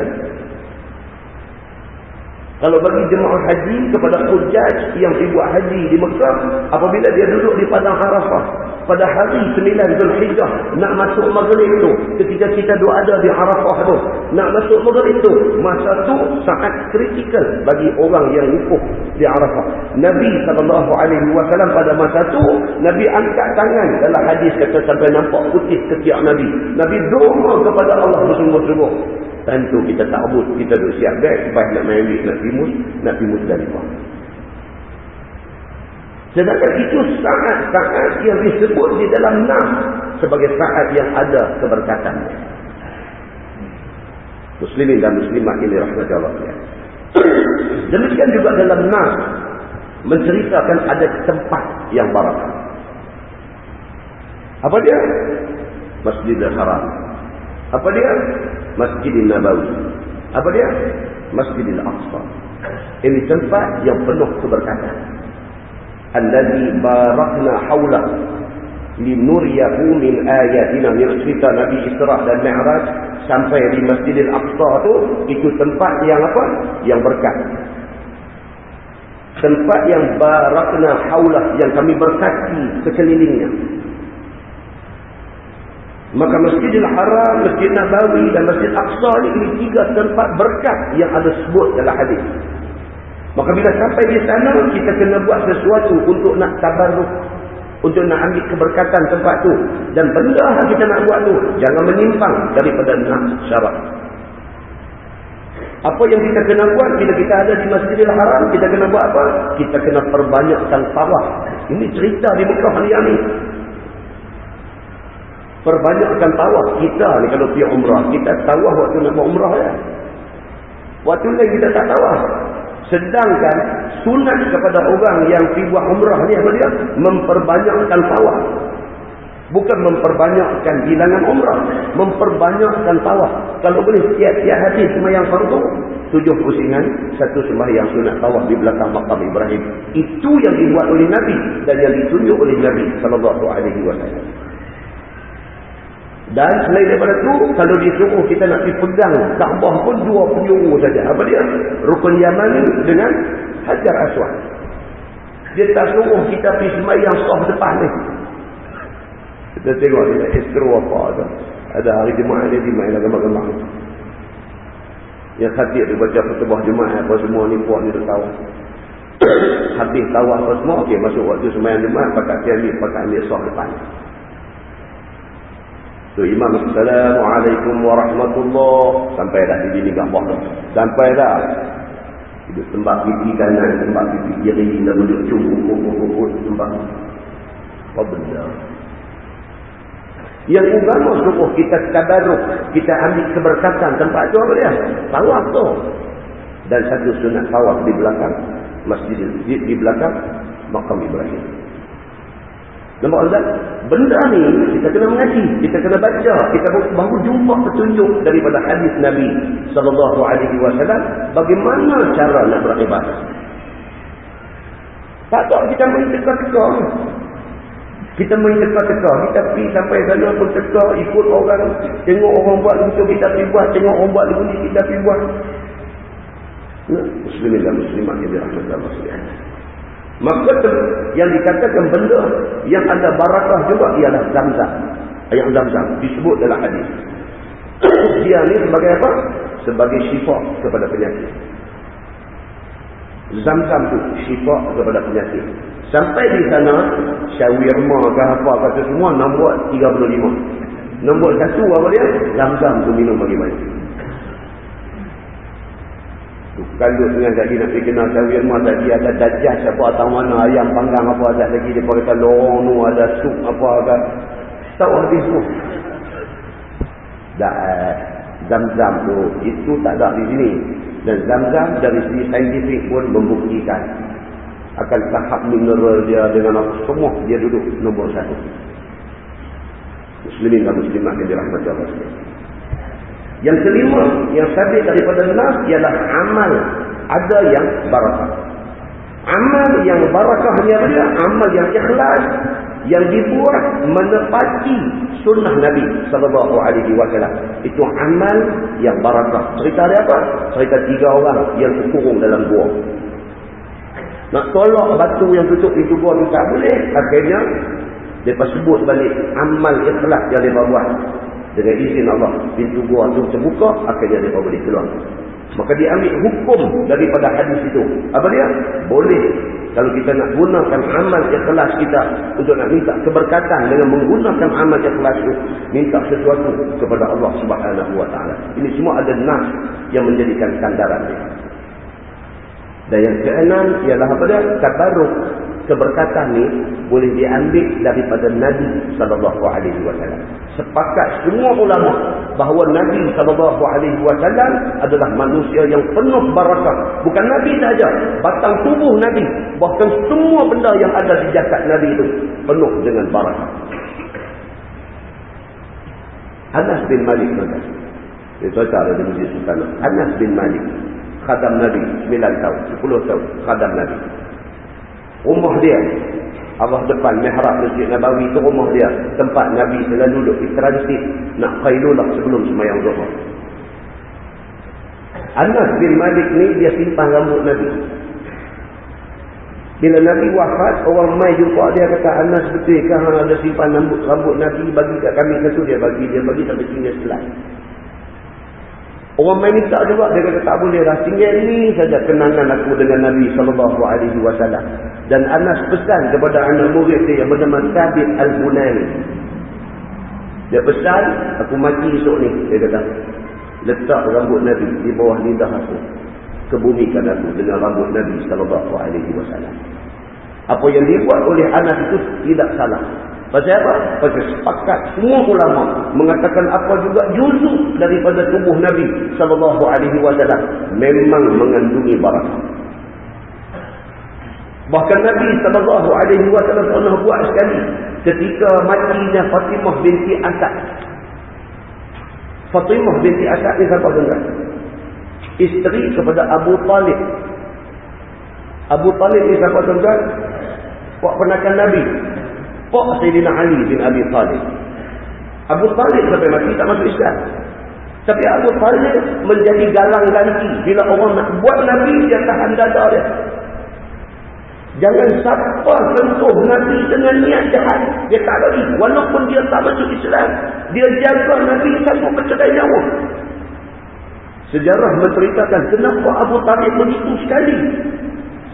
Speaker 1: Kalau bagi jemaah haji kepada hujaj yang dibuat haji di Mekah. Apabila dia duduk di Padang Arafah pada hari 9 Zulhijjah nak masuk maghrib tu ketika kita doa ada di Arafah tu nak masuk maghrib tu masa tu sangat kritikal bagi orang yang wukuf di Arafah Nabi SAW pada masa tu Nabi angkat tangan dalam hadis kata sampai nampak putih ketiak Nabi Nabi doa kepada Allah bersungguh-sungguh tentu kita tak abut kita duduk siap baik supaya nak main nak timus nak timus dari bawah Sedangkan itu saat-saat yang disebut di dalam nas sebagai saat yang ada keberkatan. Muslimin dan muslimat ini rahmat Allah. Demikian juga dalam nas menceritakan ada tempat yang barakah. Apa dia? Masjidil Haram. Apa dia? Masjidil Nabawi. Apa dia? Masjidil Aqsa. Ini tempat yang penuh keberkatan alladhi barakna hawla linuriyahu min ayatina ni cerita Nabi Isra dan Mi'raj sampai di Masjidil Aqsa tu itu tempat yang apa? yang berkat tempat yang barakna hawla yang kami berkati sekelilingnya maka Masjidil Haram, Masjid Nabawi dan Masjid Aqsa ini tiga tempat berkat yang ada sebut dalam hadis Maka bila sampai di sana, kita kena buat sesuatu untuk nak tabarruk. Untuk nak ambil keberkatan tempat tu. Dan benda yang kita nak buat tu, jangan menyimpang daripada nak syarat. Apa yang kita kena buat bila kita ada di Masjidil Haram, kita kena buat apa? Kita kena perbanyakkan tawaf. Ini cerita di Mekah ini. Perbanyakkan tawaf. Kita ni kalau pergi umrah. Kita tawaf waktu nak buat umrah ya. Waktu lain kita tak tawaf. Sedangkan sunat kepada orang yang pergi buat umrah ni apa dia? Memperbanyakkan tawaf. Bukan memperbanyakkan bilangan umrah. Memperbanyakkan tawaf. Kalau boleh tiap-tiap hadis semayang fardu. Tujuh pusingan. Satu sembahyang sunat tawaf di belakang makam Ibrahim. Itu yang dibuat oleh Nabi. Dan yang ditunjuk oleh Nabi. Sallallahu alaihi wasallam. Dan selain daripada itu, kalau disuruh kita nak pergi pegang Kaabah pun dua penjuru saja. Apa dia? Rukun Yamani dengan Hajar Aswad. Dia tak suruh kita pergi semayang soh depan ni. Kita tengok dia istro apa tu. Ada hari Jumaat dia di main gambar-gambar. Yang khatib tu baca khutbah Jumaat apa semua ni puak ni tu tahu. Habis tahu apa semua, okey masuk waktu semayang Jumaat pakat dia ambil, pakat ambil soh depan. Tu Imam Assalamualaikum warahmatullahi sampai dah di sini gambar tu. Sampai dah. Duduk tempat pipi kanan, tempat pipi kiri, dah duduk cukup, tempat. Apa benda? Yang agama suruh kita tabaruk, kita ambil keberkatan tempat tu apa dia? Tawaf tu. Dan satu sunat tawaf di belakang masjid di, di belakang makam Ibrahim. Nampak tak? Benda ni kita kena mengaji, kita kena baca, kita baru jumpa petunjuk daripada hadis Nabi sallallahu alaihi wasallam bagaimana cara nak beribadah. Tak tahu kita main teka-teka. Kita main teka-teka. Kita pergi sampai sana pun teka. Ikut orang. Tengok orang buat begitu kita pergi buat. Tengok orang buat begini kita pergi buat. Allah SWT. Maka yang dikatakan benda yang ada barakah juga ialah zamzam. Ayat zamzam disebut dalam hadis. Dia ni sebagai apa? Sebagai syifa kepada penyakit. Zamzam tu syifa kepada penyakit. Sampai di sana, syawirma ke apa kata semua, nombor 35. Nombor satu apa dia? Zam-zam tu minum bagi banyak. Kalau dengan tadi nak pergi kenal syawirma tadi ada dajah siapa atau mana ayam panggang apa ada lagi. Dia kata lorong tu ada sup apa ada. Tahu habis semua. Dah, zam-zam tu, itu tak ada di sini. Dan zam-zam dari segi saintifik pun membuktikan akan tahap mineral dia dengan apa semua dia duduk nombor satu muslimin dan muslimat yang dirahmati Allah yang kelima yang sabit daripada nas ialah amal. Ada yang barakah. Amal yang barakahnya dia amal yang ikhlas yang dibuat menepati sunnah Nabi sallallahu alaihi wasallam. Itu amal yang barakah. Cerita dia apa? Cerita tiga orang yang terkurung dalam gua. Nak tolak batu yang tutup pintu gua tu tak boleh. Akhirnya, mereka sebut balik amal ikhlas yang mereka buat. Dengan izin Allah, pintu gua tu terbuka, akhirnya mereka boleh keluar. Maka dia ambil hukum daripada hadis itu. Apa dia? Boleh. Kalau kita nak gunakan amal ikhlas kita untuk nak minta keberkatan dengan menggunakan amal ikhlas itu. Minta sesuatu kepada Allah subhanahu wa ta'ala. Ini semua ada nas yang menjadikan sandaran dia. Dan yang keenam ialah apa dia? Tabaruk keberkatan ni boleh diambil daripada Nabi sallallahu alaihi wasallam. Sepakat semua ulama bahawa Nabi sallallahu alaihi wasallam adalah manusia yang penuh barakah. Bukan Nabi saja, batang tubuh Nabi, bahkan semua benda yang ada di jasad Nabi itu penuh dengan barakah. Anas bin Malik. Itu cara dia masjid Sultan. Anas bin Malik khadam Nabi 9 tahun, 10 tahun khadam Nabi. Rumah dia Allah depan mihrab Masjid Nabawi itu rumah dia. Tempat Nabi selalu duduk di transit nak qailulah sebelum sembahyang Zuhur. Anas bin Malik ni dia simpan rambut Nabi. Bila Nabi wafat, orang mai jumpa dia kata Anas betul ke ada simpan rambut, rambut Nabi bagi kat kami satu dia bagi dia bagi sampai tinggal selai. Orang main minta juga dia kata tak boleh dah tinggal ni saja kenangan aku dengan Nabi sallallahu alaihi wasallam. Dan Anas pesan kepada anak murid dia yang bernama Thabit Al-Bunani. Dia pesan aku mati esok ni dia kata. Letak rambut Nabi di bawah lidah aku. Kebumikan aku dengan rambut Nabi sallallahu alaihi wasallam. Apa yang dibuat oleh Anas itu tidak salah. Pasal apa? Pasal sepakat semua ulama mengatakan apa juga juzuk daripada tubuh Nabi sallallahu alaihi wasallam memang mengandungi barakah. Bahkan Nabi sallallahu alaihi wasallam pernah buat sekali ketika matinya Fatimah binti Asad. Fatimah binti Asad ni siapa tuan? Isteri kepada Abu Talib. Abu Talib ni siapa tuan? Pak penakan Nabi. Pak Sayyidina Ali bin Abi Talib. Abu Talib sampai mati tak masuk Islam. Tapi Abu Talib menjadi galang ganti. Bila orang nak buat Nabi, dia tahan dada dia. Jangan siapa sentuh Nabi dengan niat jahat. Dia tak lagi. Walaupun dia tak masuk Islam. Dia jaga Nabi sanggup bercerai nyawa. Sejarah menceritakan kenapa Abu Talib begitu sekali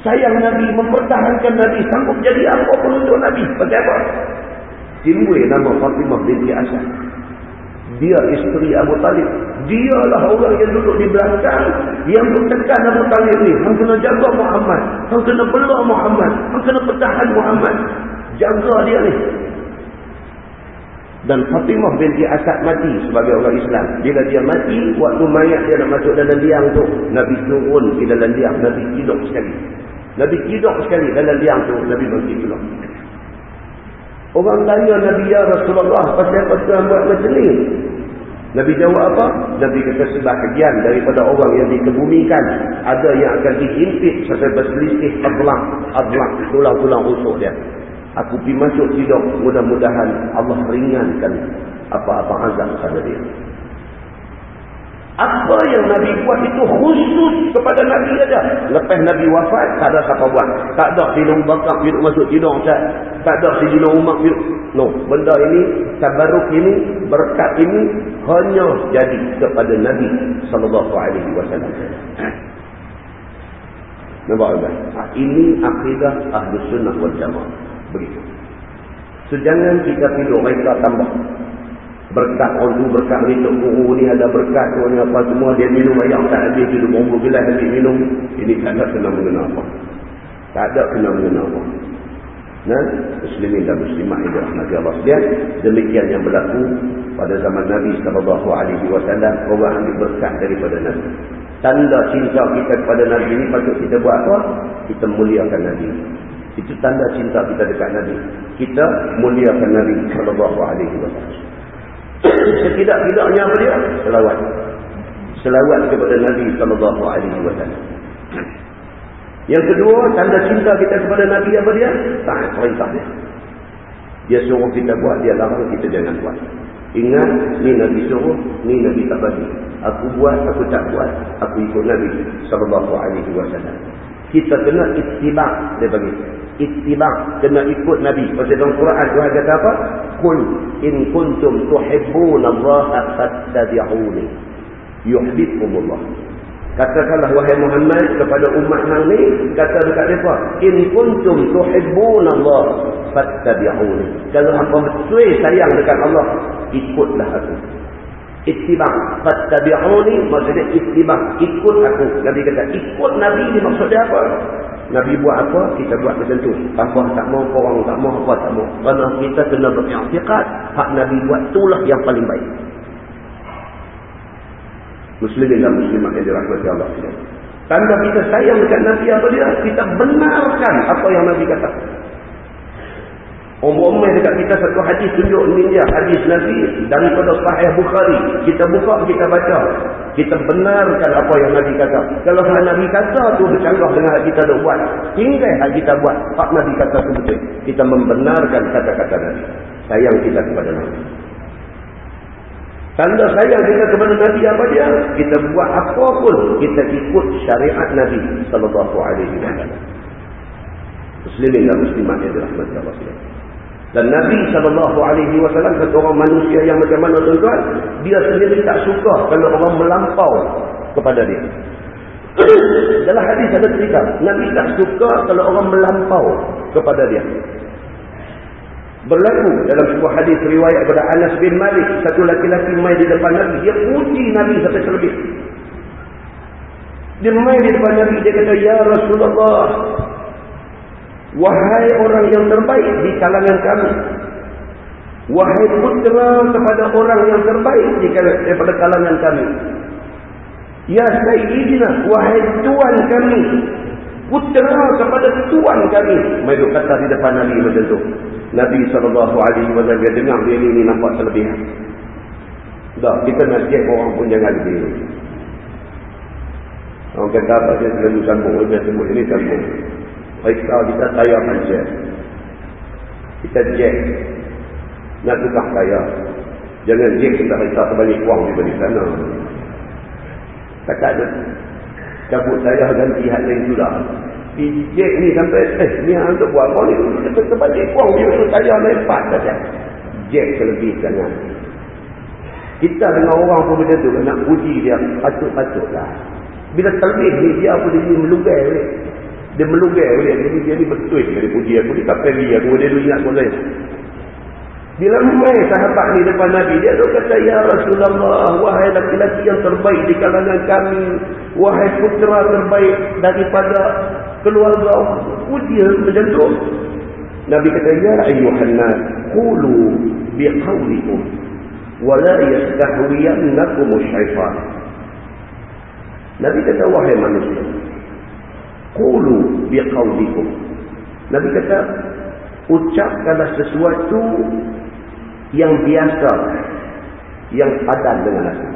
Speaker 1: sayang Nabi, mempertahankan Nabi, sanggup jadi apa pun untuk Nabi. Pasal apa? Timbul nama Fatimah binti Asad. Dia isteri Abu Talib. Dialah orang yang duduk di belakang yang bertekan Abu Talib ni. Hang kena jaga Muhammad. Hang kena bela Muhammad. Hang kena pertahan Muhammad. Jaga dia ni. Dan Fatimah binti Asad mati sebagai orang Islam. Bila dia mati, waktu mayat dia nak masuk dalam liang tu. Nabi turun di dalam liang. Nabi hidup sekali. Nabi tidur sekali dalam liang tu Nabi bangkit pula. Orang tanya Nabi ya Rasulullah pasal apa tuan buat macam ni? Nabi jawab apa? Nabi kata sebahagian daripada orang yang dikebumikan ada yang akan dihimpit sampai berselisih adlang, adlang tulang-tulang rusuk dia. Aku pergi masuk tidur mudah-mudahan Allah ringankan apa-apa azab pada dia. Apa yang Nabi buat itu khusus kepada Nabi saja. Lepas Nabi wafat, tak ada siapa buat. Tak ada Sidung Bakar hidup masuk tidur. Tak, tak ada Sidina Umar hidup. No. Benda ini, tabaruk ini, berkat ini, hanya jadi kepada Nabi SAW. Nampak tak? Ini akidah ahli sunnah wal jamaah. Begitu. So, kita tidur, mereka tambah berkat tu berkat ni tok guru ni ada berkat tu ni apa semua dia minum air tak habis tu bumbu gelas habis minum. Ini tak ada kena mengena apa. Tak ada kena mengena apa. Nah muslimin dan muslimat yang dirahmati Allah sekalian. Demikian yang berlaku pada zaman Nabi sallallahu alaihi wasallam orang ambil berkat daripada Nabi. Tanda cinta kita kepada Nabi ini patut kita buat apa? Kita muliakan Nabi. Itu tanda cinta kita dekat Nabi. Kita muliakan Nabi sallallahu alaihi wasallam Setidak-tidaknya apa dia? Selawat. Selawat kepada Nabi sallallahu alaihi wasallam. Yang kedua, tanda cinta kita kepada Nabi apa dia? Taat perintah dia. Dia suruh kita buat, dia larang kita jangan buat. Ingat, ni Nabi suruh, ni Nabi tak bagi. Aku buat, aku tak buat. Aku ikut Nabi sallallahu alaihi wasallam. Kita kena istibak dia bagi. Ittiba kena ikut nabi. Pasal dalam Quran Tuhan kata apa? Kul in kuntum tuhibbuna Allah fattabi'uni. Yuhibbukumullah. Katakanlah wahai Muhammad kepada umat hang ni kata dekat depa in kuntum tuhibbuna Allah fattabi'uni. Kalau hangpa betul sayang dekat Allah ikutlah aku ittiba fattabi'uni maksudnya ittiba ikut aku nabi kata ikut nabi ni maksudnya apa Nabi buat apa, kita buat macam tu. Apa tak mau, korang tak mau, apa tak mau. Kerana kita kena beriktiqat, hak Nabi buat itulah yang paling baik. Muslimin dan muslimat yang dirahmati Allah. Tanda kita sayang dekat Nabi apa dia? Kita benarkan apa yang Nabi kata. Umum-umum dekat kita satu hadis tunjuk ni dia. Hadis Nabi daripada sahih Bukhari. Kita buka, kita baca. Kita benarkan apa yang Nabi kata. Kalau Nabi kata tu bercanggah dengan hal kita dah buat. Tinggal hal kita buat. Hak Nabi kata tu betul. Kita membenarkan kata-kata Nabi. Sayang kita kepada Nabi. Tanda sayang kita kepada Nabi apa dia? Kita buat apa pun. Kita ikut syariat Nabi. Sallam. Muslimin dan muslimat yang dirahmati Allah SWT. Dan Nabi SAW satu orang manusia yang macam mana tuan-tuan, dia sendiri tak suka kalau orang melampau kepada dia. Dalam hadis ada cerita, Nabi tak suka kalau orang melampau kepada dia. Berlaku dalam sebuah hadis riwayat kepada Anas bin Malik, satu laki-laki mai di depan Nabi, dia puji Nabi sampai terlebih. Dia mai di depan Nabi, dia kata, Ya Rasulullah, Wahai orang yang terbaik di kalangan kami. Wahai putera kepada orang yang terbaik di daripada kalangan kami. Ya Sayyidina, wahai Tuan kami. Putera kepada Tuan kami. Mereka kata di depan Nabi macam tu. Nabi SAW dia dengar dia ini nampak terlebihan. Tak, kita cek orang pun jangan lebih. Orang kata apa dia selalu sambung. Dia sebut ini sambung. Baiklah kita tayarkan cek. Kita cek nak tukar kaya. Jangan dia kita rasa terbalik wang di balik sana. Takkan ada. Cabut saya ganti hal lain sudah. Jek ni sampai, eh ni untuk buat apa ni? Kita terbalik wang dia tu saya lepas saja. Jek terlebih sangat. Kita dengan orang pun macam tu, nak puji dia, patut-patutlah. Bila terlebih ni, dia pun dia melugai. Dia melugai. Jadi dia ni betul dia puji aku. Dia tak pergi aku, dia dulu ingat pun. Bila mai sahabat ni depan Nabi, dia tu kata, Ya Rasulullah, wahai laki-laki yang terbaik di kalangan kami, wahai putera terbaik daripada keluarga, puji macam tu. Nabi kata, Ya ayuhan nas, qulu biqawlikum, wa la yastahwiyannakum syaitan. Nabi kata, wahai manusia, qulu biqawlikum. Nabi kata, ucapkanlah sesuatu yang biasa yang padan dengan aku.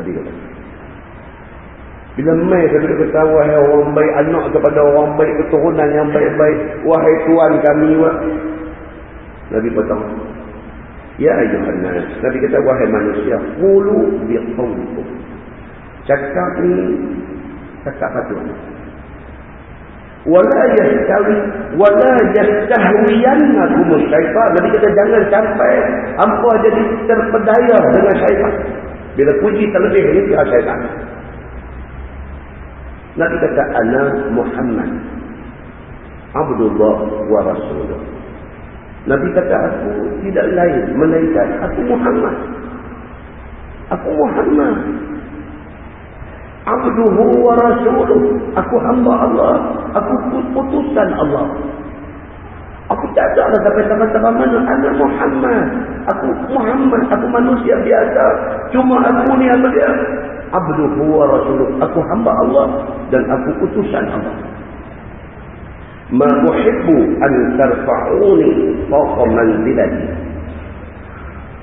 Speaker 1: Nabi kata. Bila mai kata kata wahai orang baik anak kepada orang baik keturunan yang baik-baik wahai tuan kami wah. Nabi potong. Ya ayuhan nas Nabi kata wahai manusia qulu biqaulikum cakap ni cakap patut wala yastawi wala yastahwiyannakum syaitan jadi kita jangan sampai hampa jadi terpedaya dengan syaitan. Bila puji terlebih ini dia syaitan. Nabi kata ana Muhammad Abdullah wa Rasulullah. Nabi kata aku tidak lain melainkan aku Muhammad. Aku Muhammad abduhu wa rasuluh. Aku hamba Allah. Aku putusan Allah. Aku tak ada lah sampai sama-sama mana. Anak Muhammad. Aku Muhammad. Aku manusia biasa. Cuma aku ni apa dia? Abduhu wa rasuluh. Aku hamba Allah dan aku putusan Allah. Ma uhibbu an tarfa'uni fawqa manzilati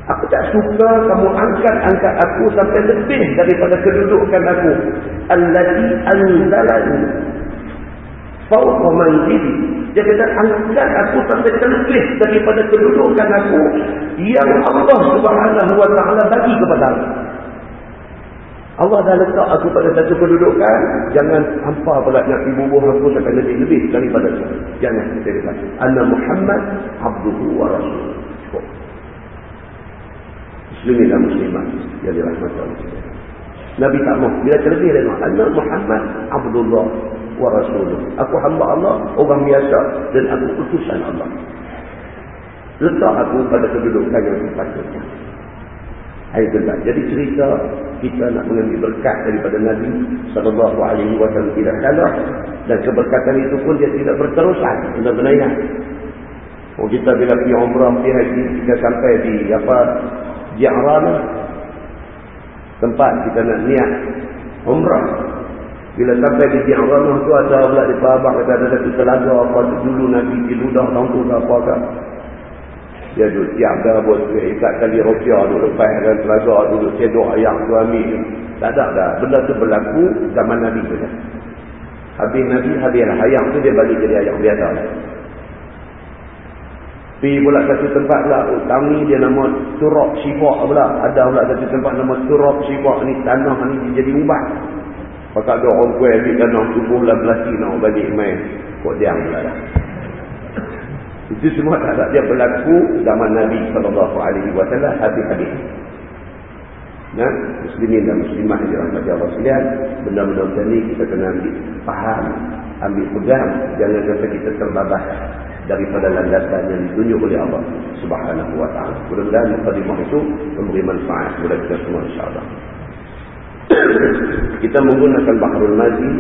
Speaker 1: Aku tak suka kamu angkat-angkat aku sampai lebih daripada kedudukan aku. Allati anzalani fawqa manzili. Dia kata angkat aku sampai terlebih daripada kedudukan aku yang Allah Subhanahu wa taala bagi kepada aku. Allah dah letak aku pada satu kedudukan, jangan hampa pula nak ibu-ibu aku sampai lebih-lebih daripada itu. Jangan kata, Anna Muhammad abduhu wa rasuluh muslimin dan muslimat yang dirahmati Allah. Nabi tak mahu. Bila terlebih dia mahu. Anak Muhammad Abdullah wa Rasulullah. Aku hamba Allah, orang biasa dan aku utusan Allah. Letak aku pada kedudukan yang sepatutnya. Benar. Jadi cerita kita nak mengambil berkat daripada Nabi sallallahu alaihi wasallam tidak salah dan keberkatan itu pun dia tidak berterusan benar-benar. Oh kita bila pergi umrah, pergi haji, kita sampai di apa Ja'rana tempat kita nak niat umrah. Bila sampai di Ja'rana tu ada pula di Pabak kata ada satu telaga apa tu dulu Nabi di ludah tu apa kan. Dia duduk siap dah buat ikat kali rupiah duduk lepas dengan telaga duduk cedok ayam tu ambil tak ada dah. Benda tu berlaku zaman Nabi tu habis Nabi habis lah ayam tu dia balik jadi ayam biasa Pergi pula satu tempat pula. Oh, kami dia nama Turok Syifa pula. Ada pula satu tempat nama Turok Syifa. Ni tanah ni jadi ubat. Pakat ada orang kuih ambil tanah tubuh lah belati nak balik main. Kok diam pula lah. Itu semua tak ada. Dia berlaku zaman Nabi SAW habis-habis. Nah, muslimin dan muslimah yang dirahmati Allah sekalian, benda-benda macam ni kita kena ambil faham, ambil pegang, jangan sampai kita terbabas daripada landasan yang ditunjuk oleh Allah Subhanahu wa taala. Mudah-mudahan mukadimah itu memberi manfaat kepada kita semua insya-Allah. kita menggunakan Bahrul Mazi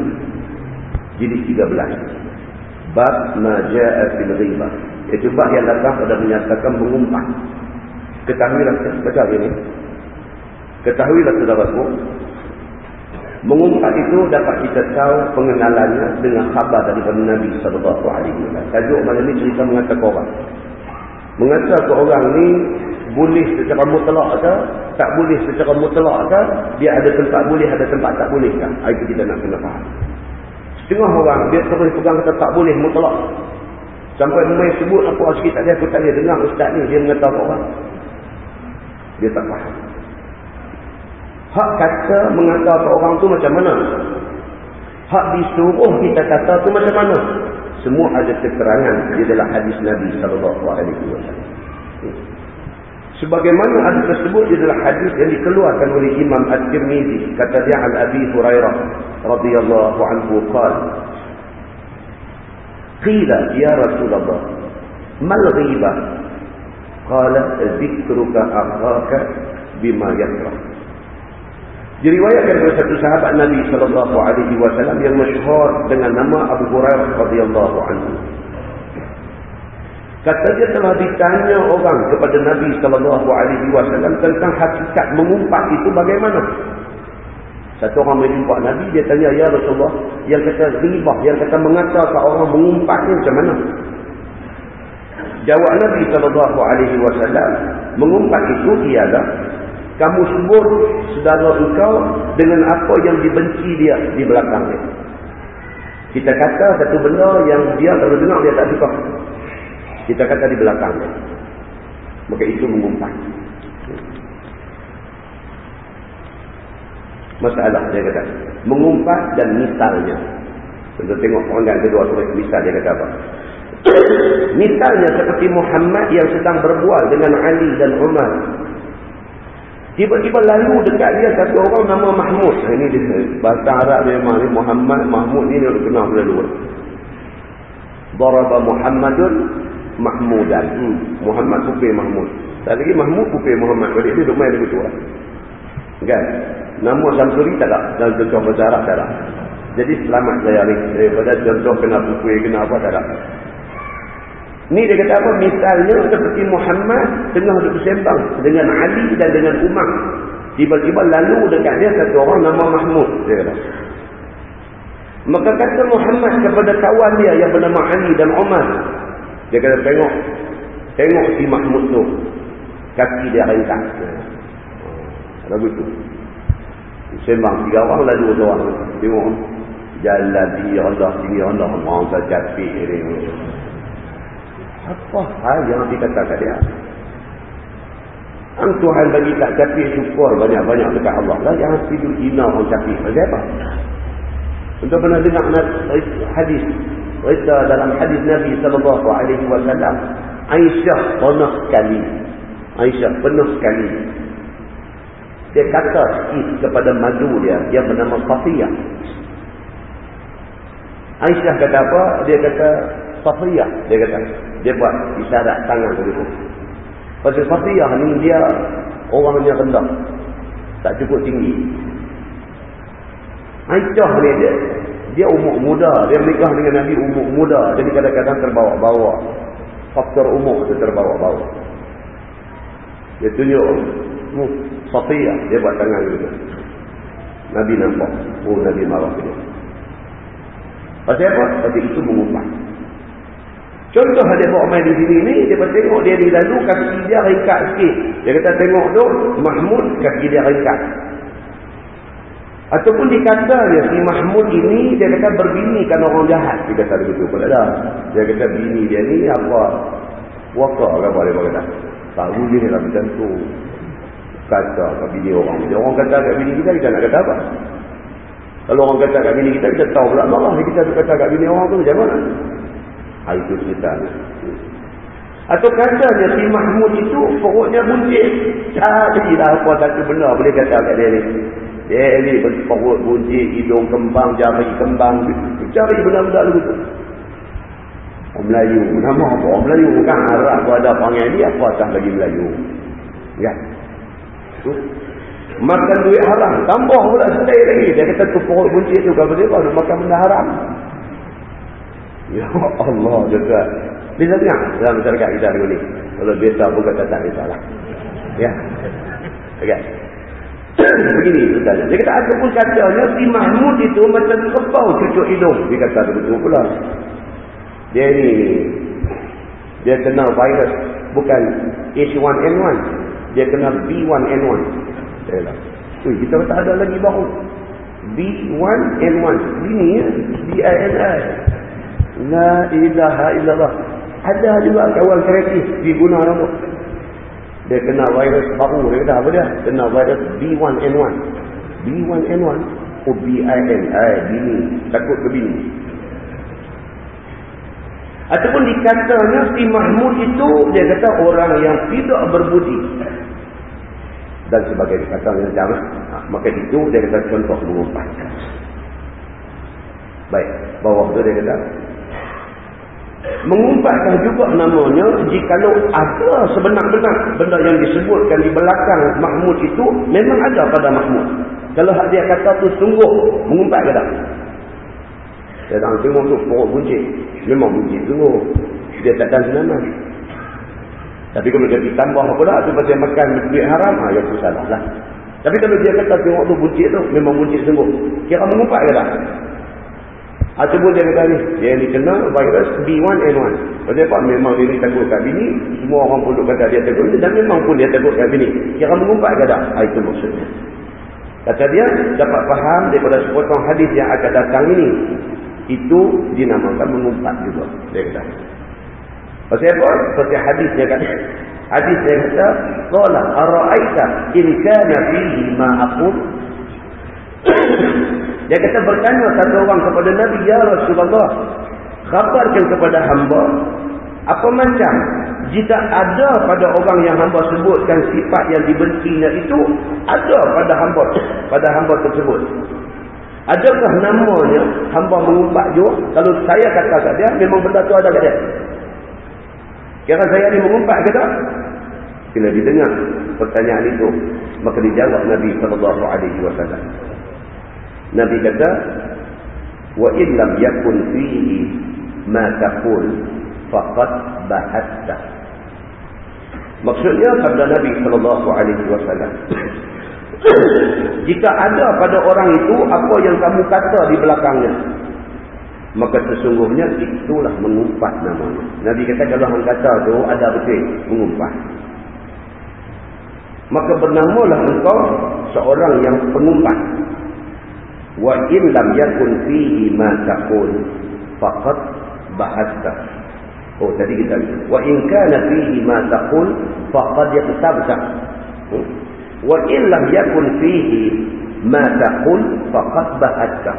Speaker 1: jilid 13. Bab ma jaa fil ghibah. Itu bab yang datang pada menyatakan mengumpat. Ketahuilah, baca ini. Ketahuilah saudaraku, Mengumpat itu dapat kita tahu pengenalannya dengan khabar daripada Nabi wasallam. Tajuk malam ini cerita mengatakan orang. Mengatakan orang ni boleh secara mutlak ke, tak boleh secara mutlak ke, dia ada tempat boleh, ada tempat tak boleh ke. Itu kita nak kena faham. Setengah orang dia terus pegang kata tak boleh mutlak. Sampai mai sebut apa sikit tadi aku tak boleh dengar ustaz ni dia mengatakan orang. Dia tak faham. Hak kata mengata orang tu macam mana? Hak disuruh kita kata tu macam mana? Semua ada keterangan di dalam hadis Nabi sallallahu alaihi wasallam. Sebagaimana ada tersebut di dalam hadis yang dikeluarkan oleh Imam At-Tirmizi kata dia an Abi Hurairah radhiyallahu anhu qala Qila ya Rasulullah mal ghibah qala dhikruka akhaka bima yakrah Diriwayatkan oleh satu sahabat Nabi sallallahu alaihi wasallam yang masyhur dengan nama Abu Hurairah radhiyallahu anhu. Kata dia telah ditanya orang kepada Nabi sallallahu alaihi wasallam tentang hakikat mengumpat itu bagaimana? Satu orang berjumpa Nabi dia tanya ya Rasulullah yang kata ribah yang kata mengatakan orang mengumpat ni macam mana? Jawab Nabi sallallahu alaihi wasallam mengumpat itu ialah kamu sebut saudara engkau dengan apa yang dibenci dia di belakang dia. Kita kata satu benda yang dia kalau dengar dia tak suka. Kita kata di belakang dia. Maka itu mengumpat. Masalah dia kata. Mengumpat dan misalnya. Kita tengok panggilan kedua tulis misal dia kata apa. misalnya seperti Muhammad yang sedang berbual dengan Ali dan Umar Tiba-tiba lalu dekat dia satu orang nama Mahmud. Ini dia, bahasa Arab dia memang Muhammad. Mahmud ni dia kenal lalu. Daraba Muhammadun Mahmudan. Hmm. Muhammad kupir Mahmud. Tak lagi Mahmud kupir Muhammad. Balik dia duduk main begitu lah. Kan? Nama Samsuri tak ada. Dalam contoh bahasa Arab tak ada. Jadi selamat saya ni. Daripada contoh kena kupir, kena apa tak ada. Ni dia kata apa? Misalnya seperti Muhammad tengah duduk bersembang dengan Ali dan dengan Umar. Tiba-tiba lalu dekat dia satu orang nama Mahmud. Dia kata. Maka kata Muhammad kepada kawan dia yang bernama Ali dan Umar. Dia kata tengok. Tengok si Mahmud tu. Kaki dia rengkat. Ada begitu. Sembang tiga orang lalu seorang. Tengok. Jalan dia Allah sini Allah. Orang tak capik. Apa hal yang dikatakan dia? Ang Tuhan bagi tak capik syukur banyak-banyak dekat Allah lah. Jangan tidur hina orang capik. Sebab apa? Untuk pernah dengar hadis. Cerita dalam hadis Nabi SAW. Aisyah penuh sekali. Aisyah penuh sekali. Dia kata sikit kepada madu dia. Yang bernama Safiyah. Aisyah kata apa? Dia kata Safiyah. Dia kata dia buat isyarat tangan begitu. Pasal Safiyah ni dia orangnya rendah. Tak cukup tinggi. Aisyah ni dia. Dia umur muda. Dia menikah dengan Nabi umur muda. Jadi kadang-kadang terbawa-bawa. Faktor umur tu terbawa-bawa. Dia tunjuk. Hmm, Safiyah. Dia buat tangan begitu. Nabi nampak. Oh Nabi marah dia. Pasal apa? Pasal itu mengumpat. Contoh dia bawa main di sini ni, dia tengok dia di lalu, kaki dia ringkat sikit. Dia kata tengok tu, Mahmud kaki dia ringkat. Ataupun dikata dia, si Mahmud ini, dia kata berbini kan orang jahat. Dia kata begitu pula dah. Dia kata bini dia ni apa? Waka ke apa dia kata. Tahu dia lah macam tu. Kata ke bini orang. Dia orang kata kat bini kita, kita nak kata apa? Kalau orang kata kat bini kita, kita tahu pula marah. Kita kata kat bini orang tu macam mana? Itu cerita Atau katanya si Mahmud itu perutnya buncit. Carilah apa satu benda boleh kata kat dia ni. Dia ni perut buncit, hidung kembang, jari kembang. Cari benda-benda dulu tu. Orang Melayu. Nama apa? Orang Melayu bukan Arab pun ada panggil ni. Apa tak lagi Melayu? Ya. Makan duit haram. Tambah pula sedih lagi. Dia kata tu perut buncit tu. Kalau dia nak makan benda haram. Ya Allah juga. Bisa dengar dalam masyarakat kita hari ini. Kalau biasa pun kata tak biasa lah. Ya. Okay. Begini ceritanya. Dia kata, aku pun katanya si Mahmud itu macam kepau cucuk hidung. Dia kata betul pula. Dia ni, dia kena virus. Bukan H1N1. Dia kena B1N1. Dia kata, kita tak ada lagi baru. B1N1. Ini ya. B-I-N-I. La ilaha illallah. Ada juga kawan kreatif diguna nama. Dia kena virus baru. Dia kata apa dia? Kena virus B1N1. B1N1. Oh B-I-N-I. Bini. Takut ke bini. Ataupun dikatanya si Mahmud itu dia kata orang yang tidak berbudi. Dan sebagai dikatakan macam ha, Maka itu dia kata contoh mengumpat. Baik. Bawah tu dia kata Mengumpatkan juga namanya jikalau ada sebenar-benar benda yang disebutkan di belakang Mahmud itu memang ada pada Mahmud. Kalau dia kata tu sungguh mengumpat ke tak? Dia tak tengok tu perut buncit. Memang buncit sungguh. Dia tak dan senaman. Tapi kalau dia ditambah pula tu pasal makan duit haram, ha, ya tu salah lah. Tapi kalau dia kata tengok tu buncit tu memang buncit sungguh. Kira mengumpat ke tak? Ataupun dia kata ni, dia ni kena virus B1N1. Pasal apa? Memang dia ni takut kat bini, semua orang pun kata dia takut ni, dan memang pun dia takut kat bini. Kira mengumpat ke tak? Ha, itu maksudnya. Kata dia, dapat faham daripada sepotong hadis yang akan datang ini. Itu dinamakan mengumpat juga. Dia kata. Pasal apa? Pasal hadis dia kata. Hadis dia kata, Qala ara'aita in kana fihi ma aqul dia kata bertanya satu orang kepada Nabi, Ya Rasulullah, khabarkan kepada hamba, apa macam jika ada pada orang yang hamba sebutkan sifat yang dibencinya itu, ada pada hamba pada hamba tersebut. Adakah namanya hamba mengumpat juga? Kalau saya kata kat dia, memang benda tu ada kat dia. Kira saya ni mengumpat ke tak? Bila didengar pertanyaan itu, maka dijawab Nabi SAW. Nabi kata wa illam yakun fihi ma taqul faqad bahatta. Maksudnya sabda Nabi sallallahu alaihi wasallam Jika ada pada orang itu apa yang kamu kata di belakangnya maka sesungguhnya itulah mengumpat namanya. Nabi kata kalau orang kata tu ada betul mengumpat. Maka bernamalah engkau seorang yang pengumpat wa in lam yakun fihi ma taqul faqad bahasta oh tadi kita wa in kana fihi ma taqul faqad yaktabta hmm? wa in lam yakun fihi ma taqul faqad bahasta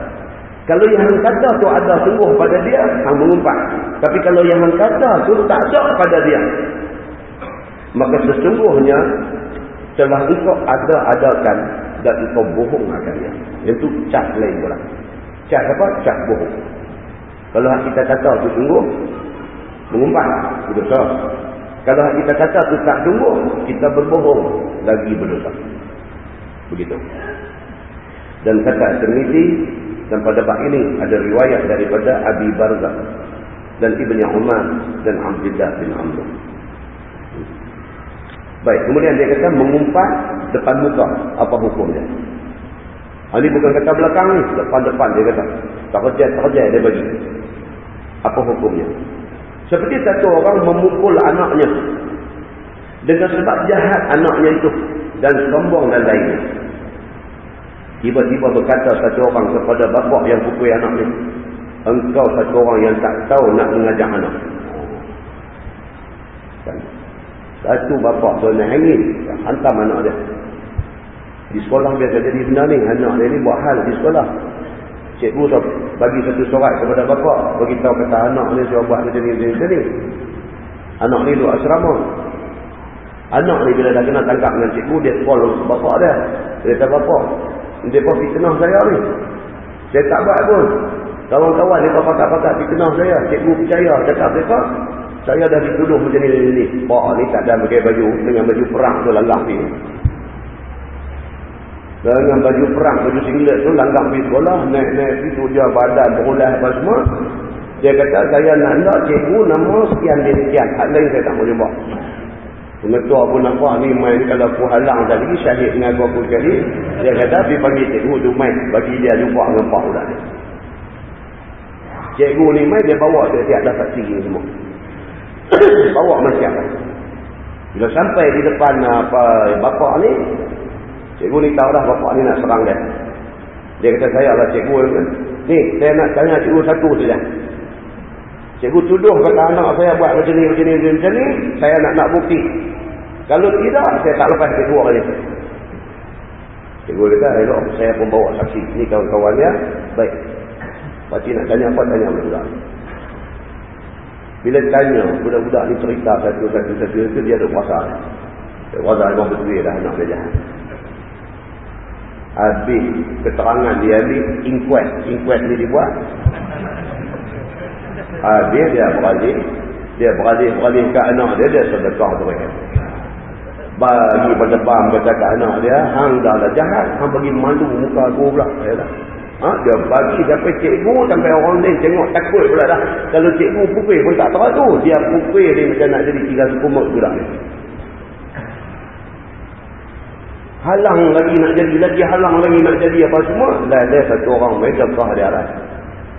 Speaker 1: kalau yang hang kata tu ada sungguh pada dia hang mengumpat tapi kalau yang hang kata tu tak ada pada dia maka sesungguhnya telah engkau ada-adakan dan engkau bohong akan dia. Itu cas lain pula. Cas apa? Cas bohong. Kalau kita kata itu sungguh, mengumpat, berdosa. Kalau kita kata itu tak sungguh, kita berbohong, lagi berdosa. Begitu. Dan kata Tirmizi dan pada bab ini ada riwayat daripada Abi Barzah dan Ibn Umar dan Abdullah bin Amr. Baik, kemudian dia kata mengumpat depan muka. Apa hukumnya? Ini bukan kata belakang ni. Depan-depan dia kata. Kerja dia bagi. Apa hukumnya? Seperti satu orang memukul anaknya. Dengan sebab jahat anaknya itu. Dan sombong dan lainnya. Tiba-tiba berkata satu orang kepada bapak yang pukul anaknya. Engkau satu orang yang tak tahu nak mengajar anak. Satu bapak tu nangis. Hantar anak dia. Di sekolah biasa jadi benda ni. Anak dia ni buat hal di sekolah. Cikgu tu bagi satu surat kepada bapak. Beritahu kata anak ni saya buat macam ni, macam ni. Anak ni duduk asrama. Anak ni bila dah kena tangkap dengan cikgu, dia call bapak dia. Dia kata bapak, dia pun fitnah saya ni. Saya tak buat pun. Kawan-kawan dia pakat-pakat fitnah saya. Cikgu percaya. Cakap mereka, saya dah dituduh macam ni, ni. Pak ni tak ada pakai baju dengan baju perang tu langgang ni. Dengan baju perang, baju singlet tu langgang pergi sekolah. Naik-naik pergi dia badan berulah apa semua. Dia kata saya nak nak cikgu nama sekian dia sekian. Hak lain saya tak mau jumpa. Pengetua pun nampak ni main kalau aku halang lagi syahid dengan aku aku sekali. Dia kata pergi panggil cikgu tu main. Bagi dia jumpa dengan pak pula ni. Cikgu ni main dia bawa dia tiap dapat tinggi semua. bawa masyarakat. Bila sampai di depan apa bapak ni. Cikgu ni tahu dah bapak ni nak serang dia. Dia kata saya lah cikgu ni. saya nak tanya cikgu satu saja. Cikgu tuduh kata anak saya buat macam ni, macam ni, macam ni. Saya nak nak bukti. Kalau tidak, saya tak lepas cikgu kali. Cikgu kata, saya pun bawa saksi. Ini kawan-kawan dia. Baik. Pakcik nak tanya apa, tanya budak-budak. Bila tanya, budak-budak ni cerita satu-satu-satu, itu dia ada kuasa. Kuasa memang betul dah dia jahat. Habis keterangan dia ambil, inquest. Inquest ni dibuat. Habis dia beralih. Dia beralih-beralih ke anak dia, dia sedekah mereka bagi berdebam bercakap anak dia hang dah lah jahat hang bagi malu muka aku pula ya dah ha? dia bagi sampai cikgu sampai orang lain tengok takut pula dah kalau cikgu pukul pun tak tu dia pukul dia macam nak jadi tiga suku mak pula halang lagi nak jadi lagi halang lagi nak jadi apa semua dah ada satu orang mereka kah dia lah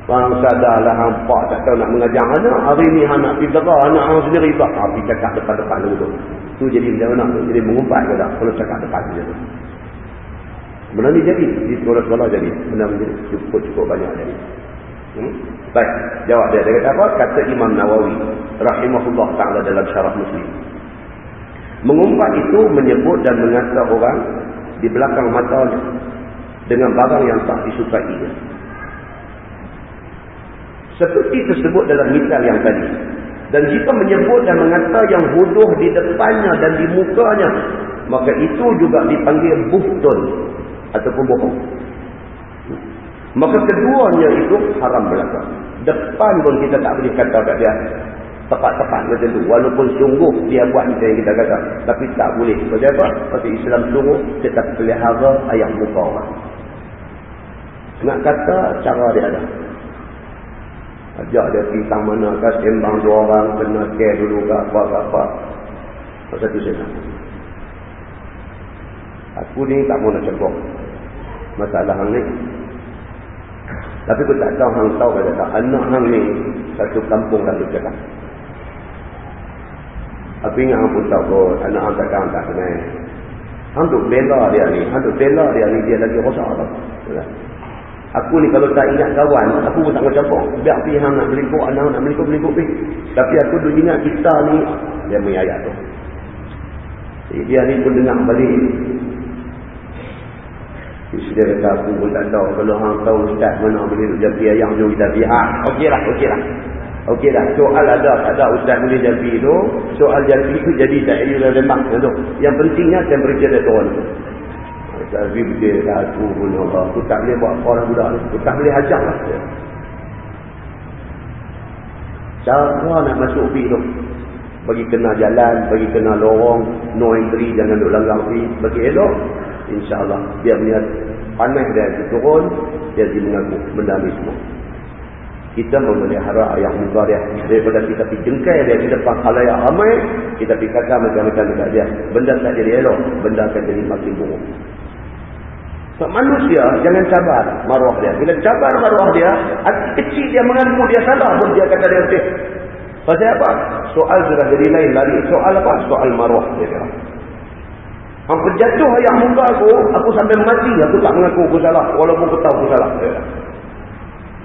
Speaker 1: Bang sadarlah hampak tak tahu nak mengajar anak. Hari ni anak pergi dera anak orang sendiri tak. Tapi cakap depan-depan dulu. Tu jadi macam mana? Jadi mengumpat ke tak? Kalau cakap depan je. Benda ni jadi. Di sekolah-sekolah jadi. Benda ni cukup-cukup banyak jadi. Hmm? Baik. Jawab dia. Dia kata apa? Kata Imam Nawawi. Rahimahullah ta'ala dalam syarah muslim. Mengumpat itu menyebut dan mengata orang di belakang matanya. Dengan barang yang tak disukai. Seperti tersebut dalam misal yang tadi. Dan jika menyebut dan mengata yang bodoh di depannya dan di mukanya, maka itu juga dipanggil buhtun ataupun bohong. Maka keduanya itu haram belakang. Depan pun kita tak boleh kata kat dia tepat-tepat macam tu. Walaupun sungguh dia buat macam yang kita kata. Tapi tak boleh. Sebab apa? Sebab Islam sungguh tetap pelihara ayat muka orang. Nak kata cara dia ada. Ajak dia pergi tang mana ke sembang dua orang kena care dulu ke apa ke apa. Pasal tu saya Aku ni tak mau nak cakap masalah hang ni. Tapi aku tak tahu hang tahu kata tak. Anak hang ni satu kampung lalu cakap. Tapi ingat hang pun tahu kot. Anak hang tak kawan tak kenal. Hang tu bela dia ni. Hang tu bela dia ni dia lagi rosak tau. Aku ni kalau tak ingat kawan, aku pun tak mau campur. Biar pergi hang nak melingkup, anak nak melingkup, melingkup pergi. Tapi aku dulu ingat kita ni, dia punya ayat tu. Dia ni pun dengar balik. Dia kata aku pun tak tahu. Kalau hang tahu ustaz mana boleh duduk jampi ayam tu, kita pergi. Ha, okey lah, lah. Dah, soal ada, ada ustaz boleh jampi tu. Soal jampi tu jadi tak ada lemak tu. Yang pentingnya temperature dia turun. Tapi dia dah aku pun Allah. Aku tak boleh buat orang budak ni. Aku tak boleh hajar lah. Cara nak masuk pergi tu. Bagi kena jalan, bagi kena lorong, no entry, jangan duduk langgang pergi. Bagi elok, insyaAllah. Dia punya panas dia turun, dia jadi mengaku benda semua. Kita memelihara ayah muka dia. Daripada kita pergi jengkai dia di depan khalayak ramai, kita pergi kata macam-macam dekat dia. Benda tak jadi elok, benda akan jadi makin buruk. Sebab manusia jangan cabar maruah dia. Bila cabar maruah dia, hati kecil dia mengaku dia salah pun dia kata dia. Pasal apa? Soal sudah jadi lain lari. Soal apa? Soal maruah dia. Hampir jatuh ayat muka aku, aku sampai mati, aku tak mengaku aku salah. Walaupun aku tahu aku salah. Dia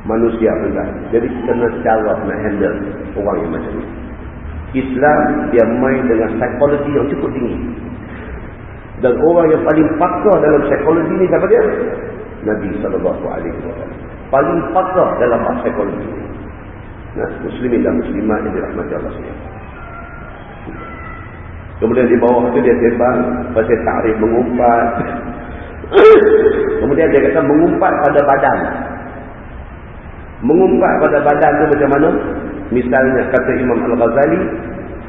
Speaker 1: Manusia pun tak. Jadi kita nak cara nak handle orang yang macam ni. Islam, dia main dengan psikologi yang cukup tinggi. Dan orang yang paling pakar dalam psikologi ni siapa dia? Nabi SAW. Paling pakar dalam psikologi ni. Nah, muslimin dan muslimat yang dirahmati Allah SWT. Kemudian di bawah itu dia sembang pasal ta'rif mengumpat. Kemudian dia kata mengumpat pada badan. Mengumpat pada badan tu macam mana? Misalnya kata Imam Al-Ghazali,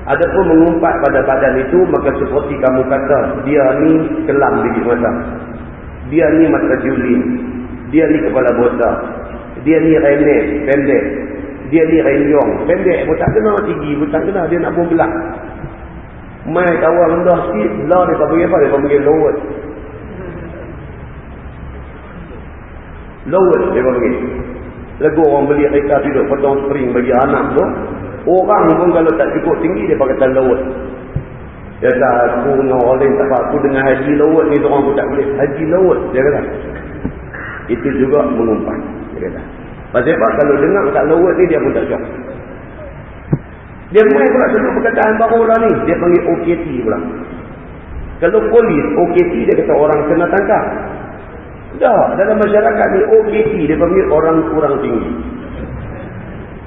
Speaker 1: Adapun mengumpat pada badan itu maka seperti kamu kata dia ni kelam biji mata. Dia ni mata julin. Dia ni kepala botak. Dia ni renek, pendek. Dia ni renyong, pendek pun tak kena tinggi pun tak kena dia nak buang belah. Mai kawal rendah sikit, lah dia panggil apa? Dia panggil lowet. Lowet dia panggil. Lagu orang beli kereta tidur, potong spring bagi anak tu. Orang pun kalau tak cukup tinggi, dia pakai tan lowet. Dia kata, aku dengan orang lain tak apa. Aku dengan haji lowet ni, orang pun tak boleh. Haji lowet, dia kata. Itu juga mengumpat. Dia kata. Pasal apa? Kalau dengar tak lowet ni, dia pun tak syok. Dia main pula satu perkataan baru lah ni. Dia panggil OKT pula. Kalau polis, OKT dia kata orang kena tangkap. Dah, dalam masyarakat ni OKT dia panggil orang kurang tinggi.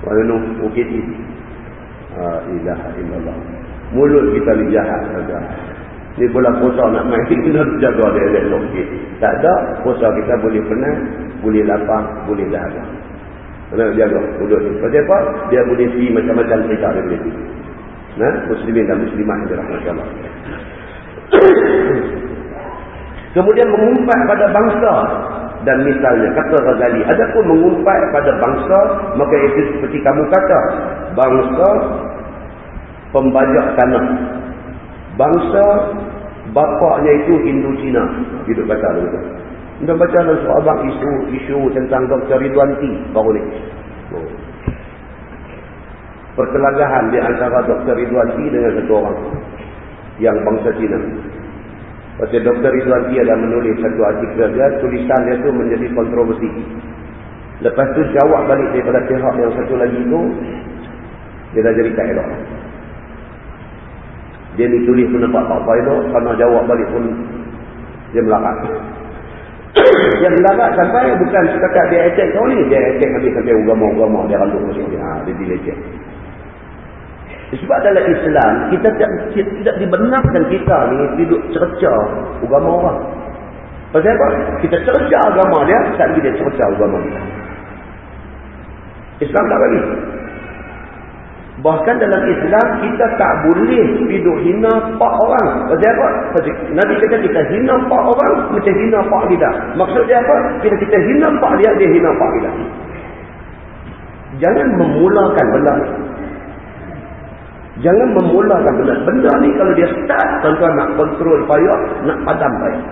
Speaker 1: No OKT? Ilaha illallah. Mulut kita ni jahat saja. Ni pula puasa nak main, kita jaga dia elok. Tak ada, puasa kita boleh penat, boleh lapar, boleh dahaga. Kena jaga mulut ni. Sebab apa? Dia boleh si macam-macam cerita dia boleh si. Nah, muslimin dan muslimat yang dirahmati Allah. Kemudian mengumpat pada bangsa dan misalnya kata Ghazali, adapun mengumpat pada bangsa maka itu seperti kamu kata, bangsa pembajak tanah. Bangsa bapaknya itu Hindu Cina, gitu kata begitu. Anda baca dalam sahabat isu isu tentang Dr. Ridwan T baru ni. Oh. Perkelagahan di antara Dr. Ridwan T dengan satu orang yang bangsa Cina. Pasal Dr. Ridwan T ada menulis satu artikel dia, tulisan dia tu menjadi kontroversi. Lepas tu jawab balik daripada pihak yang satu lagi tu, dia dah jadi tak elok. Dia ni tulis pun nampak tak apa elok, jawab balik pun dia melarat. Yang melarat sampai bukan setakat dia attack kau ni dia attack habis sampai agama-agama dia raluk masuk dia ha, dia dileceh. Sebab dalam Islam kita tidak, tidak dibenarkan kita ni hidup cerca agama orang. Pasal apa? kita cerca agama dia saat dia cerca agama kita. Islam tak bagi Bahkan dalam Islam kita tak boleh hidup hina pak orang. Pasal apa? Nabi kata kita hina pak orang macam hina pak kita. Maksud dia apa? Kita kita hina pak dia, dia hina pak kita. Jangan memulakan benda Jangan memulakan benda. Benda ni kalau dia start, tuan-tuan nak kontrol payah, nak padam payah.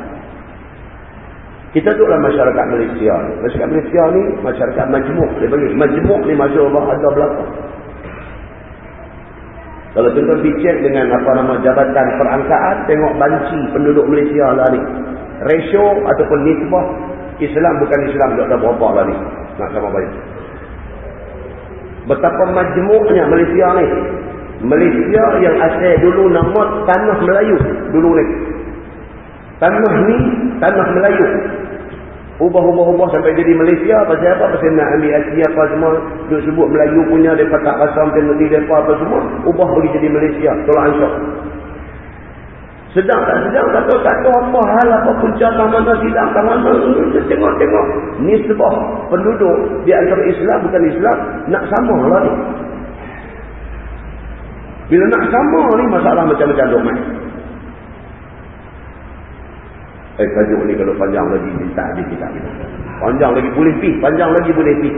Speaker 1: Kita tu lah masyarakat Malaysia. Masyarakat Malaysia ni, masyarakat majmuk. Dia bagi, majmuk ni masya Allah ada belakang. Kalau tuan-tuan pergi dengan apa nama jabatan perangkaan, tengok banci penduduk Malaysia lah ni. Ratio ataupun nisbah, Islam bukan Islam, tak ada berapa lah ni. Nak sama baik. Betapa majmuknya Malaysia ni. Malaysia yang asal dulu nama Tanah Melayu. Dulu ni. Tanah ni, Tanah Melayu ubah-ubah-ubah sampai jadi Malaysia. Pasal apa? pasal nak ambil Asia apa semua. Duk sebut Melayu punya mereka tak rasa macam negeri mereka apa semua ubah pergi jadi Malaysia. Tolak ansur. Sedang tak sedang tak tahu tak tahu apa hal apa punca tak mana sidang mana. Tengok-tengok. Ni sebab penduduk di antara Islam bukan Islam nak sama lah ni. Bila nak sama ni masalah macam-macam duk main Eh tajuk ni kalau panjang lagi tak habis kita. Panjang lagi boleh pi, panjang lagi boleh pi.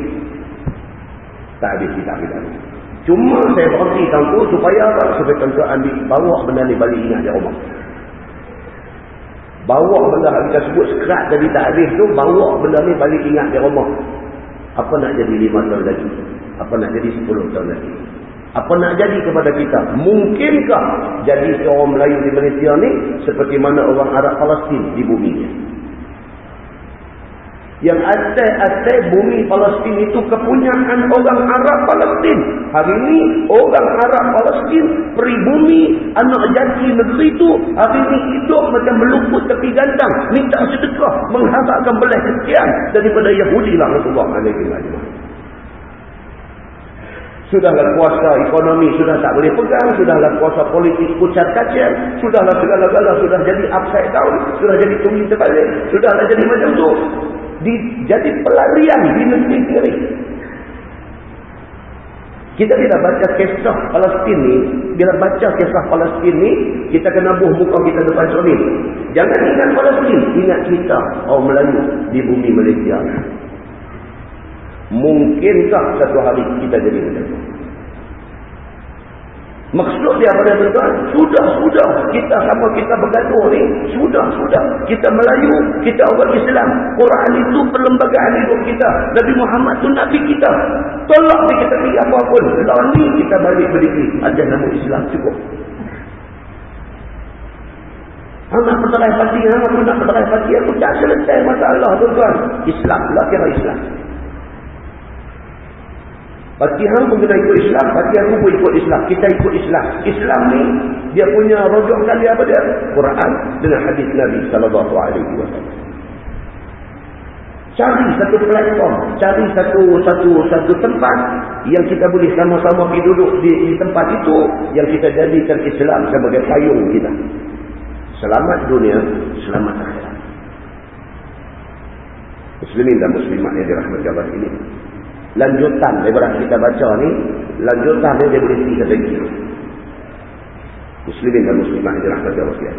Speaker 1: Tak habis kita. Cuma saya berhenti tangku supaya apa? Supaya tentu ambil bawa benda ni balik ingat di rumah. Bawa benda yang kita sebut sekerat jadi tak habis tu, bawa benda ni balik ingat di rumah. Apa nak jadi lima tahun lagi? Apa nak jadi sepuluh tahun lagi? Apa nak jadi kepada kita? Mungkinkah jadi seorang Melayu di Malaysia ni seperti mana orang Arab Palestin di bumi ni? Yang atas-atas bumi Palestin itu kepunyaan orang Arab Palestin. Hari ini orang Arab Palestin peribumi anak jati negeri itu hari ini hidup macam meluput tepi gantang. Minta sedekah mengharapkan belah sekian daripada Yahudi lah Rasulullah SAW. Sudahlah kuasa ekonomi sudah tak boleh pegang. Sudahlah kuasa politik pucat kacir. Sudahlah segala-gala sudah jadi upside down. Sudah jadi tunggi terbalik. Sudahlah jadi macam tu. Di, jadi pelarian di negeri sendiri. Kita tidak baca kisah Palestin ni. Bila baca kisah Palestin ni. Kita kena buh muka kita depan cermin. Jangan ingat Palestin. Ingat kita. Orang Melayu di bumi Malaysia. Mungkinkah satu hari kita jadi macam itu? Maksud dia pada tuan sudah, sudah. Kita sama kita bergaduh ni. Sudah, sudah. Kita Melayu, kita orang Islam. Quran itu perlembagaan hidup kita. Nabi Muhammad tu Nabi kita. Tolak ni kita pergi apa pun. Lawan ni kita balik berdiri. Ada nama Islam cukup. Anak perterai pati, pun nak perterai pati. Aku tak selesai masalah tuan-tuan. Islam lah kira Islam. Parti hang pun kena ikut Islam. Aku pun ikut Islam. Kita ikut Islam. Islam ni, dia punya rojok kali apa dia? Quran dengan hadis Nabi SAW. Cari satu platform. Cari satu satu satu tempat yang kita boleh sama-sama pergi duduk di, di tempat itu yang kita jadikan Islam sebagai payung kita. Selamat dunia, selamat akhirat. Muslimin dan muslimat yang dirahmati Allah ini lanjutan daripada kita baca ni lanjutan dia, boleh pergi kata gila muslimin dan muslimah dirahmati Allah sekalian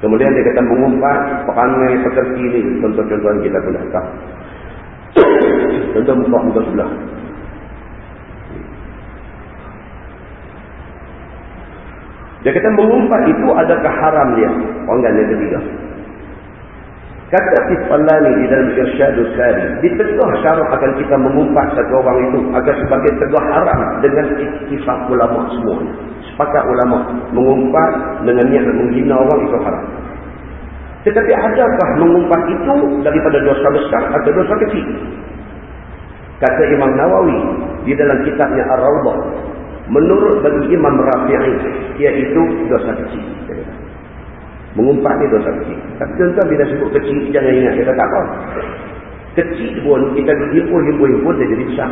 Speaker 1: kemudian dia kata mengumpat perangai pekerti ni. Contoh-contoh kita pun dah tahu contoh muka muka sebelah. Dia kata mengumpat itu adakah haram dia? Orang yang ketiga Kata Tifalani di dalam Irsyadul Sari, ditegah syarah akan kita mengumpat satu orang itu agar sebagai tegah haram dengan iktifak ulama semua. Sepakat ulama mengumpat dengan niat menghina orang itu haram. Tetapi adakah mengumpat itu daripada dosa besar atau dosa kecil? Kata Imam Nawawi di dalam kitabnya Ar-Rawbah, menurut bagi Imam Rafi'i, iaitu dosa kecil. Mengumpat ni dosa kecil. Tapi tuan-tuan bila sebut kecil, jangan ingat kita tak apa. Kecil pun kita himpun-himpun-himpun dia jadi besar.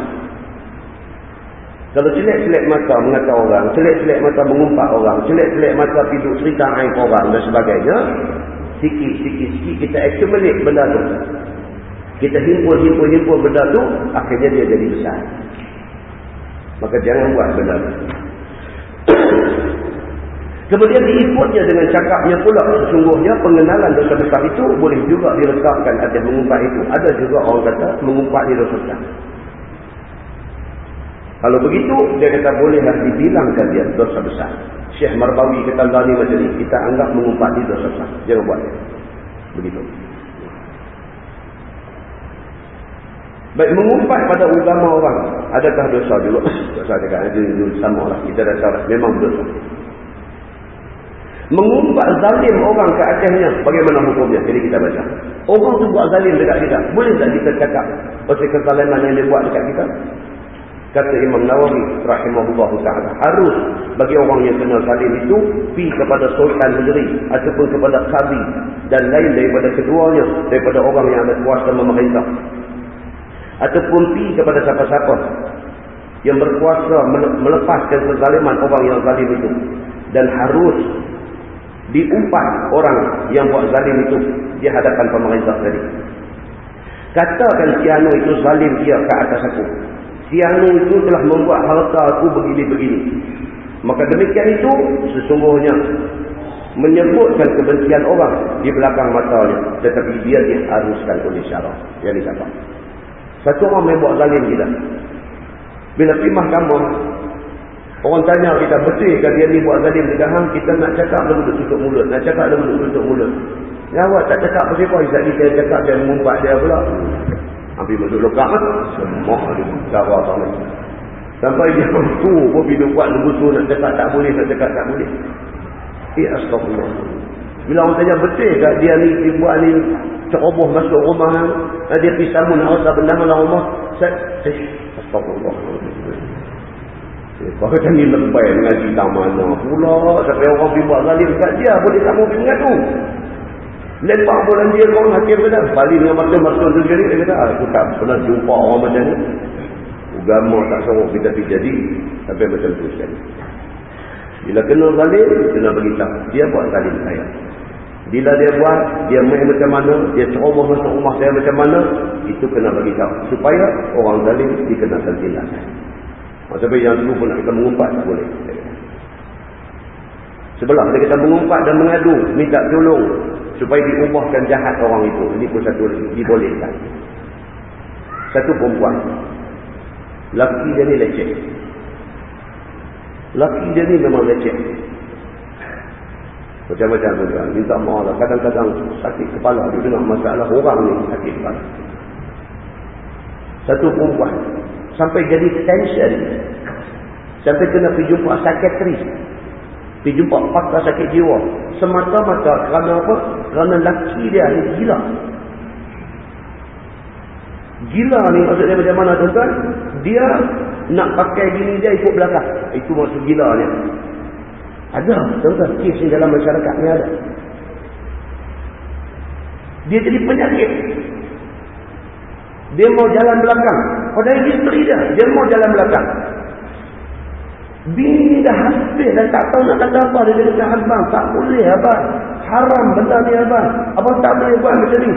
Speaker 1: Kalau celek-celek mata mengata orang, celek-celek mata mengumpat orang, celek-celek mata piduk cerita air orang dan sebagainya, sikit-sikit-sikit kita accumulate benda tu. Kita himpun-himpun-himpun benda tu, akhirnya dia jadi besar. Maka jangan buat benda tu. Kemudian diikutnya dengan cakapnya pula sesungguhnya pengenalan dosa besar itu boleh juga diletakkan atas mengumpat itu. Ada juga orang kata mengumpat di dosa besar. Kalau begitu, dia kata bolehlah dibilangkan dia dosa besar. Syekh Marbawi kata Allah ni macam ni. Kita anggap mengumpat di dosa besar. Jangan buat. Begitu. Baik, mengumpat pada agama orang. Adakah dosa juga? Dosa cakap. Sama lah. Kita dah tahu. Memang dosa mengumpat zalim orang ke atasnya bagaimana hukumnya jadi kita baca. Orang tu buat zalim dekat kita. Boleh tak kita cakap pasal kezaliman yang dia buat dekat kita? Kata Imam Nawawi rahimahullah ta'ala harus bagi orang yang kena zalim itu pi kepada sultan negeri ataupun kepada qadi dan lain daripada keduanya daripada orang yang ada kuasa memerintah. Ataupun pi kepada siapa-siapa yang berkuasa melepaskan kezaliman orang yang zalim itu. Dan harus diumpat orang yang buat zalim itu di hadapan pemerintah tadi. Katakan si Anu itu zalim dia ke atas aku. Si Anu itu telah membuat harta aku begini-begini. Maka demikian itu sesungguhnya menyebutkan kebencian orang di belakang matanya. Tetapi dia diharuskan oleh syarak. Yang ini Satu orang yang buat zalim kita. Bila pergi mahkamah, Orang tanya kita betul ke dia ni buat zalim dekat hang, kita nak cakap lalu duduk tutup mulut. Nak cakap lalu duduk tutup mulut. Ya awak tak cakap apa siapa Izzat ni saya cakap dia mengumpat dia pula. Ambil masuk lokak kan? Semua ada cara sama. Sampai dia tu pun bila buat lebu tu nak cakap tak boleh, nak cakap tak boleh. Ya astagfirullah. Bila orang tanya betul ke dia ni dia buat ni ceroboh masuk rumah dia pergi samun harta benda malam rumah. Saya, eh, astagfirullah. Kau kata ni lebay mengaji tak mana pula. Sampai orang pergi buat zalim kat dia. Boleh tak mau pergi mengadu. Lepak bulan dia kau hakim kata. Balik dengan mata-mata tu jadi. Dia kata aku tak pernah jumpa orang macam ni. Ugama tak suruh kita pergi jadi. Sampai macam tu sekali. Bila kena zalim, kena beritahu. Dia buat zalim saya. Bila dia buat, dia main macam mana, dia ceroboh masuk rumah saya macam mana, itu kena beritahu. Supaya orang zalim dikenakan tindakan. Sampai yang dulu pun nak kita mengumpat tak boleh. Sebelah kita, mengumpat dan mengadu, minta tolong supaya diubahkan jahat orang itu. Ini pun satu dibolehkan. Satu perempuan. Laki dia ni leceh. Laki dia ni memang leceh. Macam-macam tuan Minta maaf lah. Kadang-kadang sakit kepala. Dia dengar masalah orang ni sakit kepala. Satu perempuan. Sampai jadi tension. Sampai kena pergi jumpa psikiatris. Pergi jumpa pakar sakit jiwa. Semata-mata kerana apa? Kerana laki dia ni gila. Gila ni maksudnya macam mana tuan-tuan? Dia nak pakai gini dia ikut belakang. Itu maksud gila ni. Ada tuan-tuan. Kes ni dalam masyarakat ni ada. Dia jadi penyakit. Dia mau jalan belakang. Padahal isteri dia. Dia mau jalan belakang. Bini dah habis dan tak tahu nak kata apa. Dia kata abang tak boleh abang. Haram benda ni abang. Abang tak boleh buat macam ni.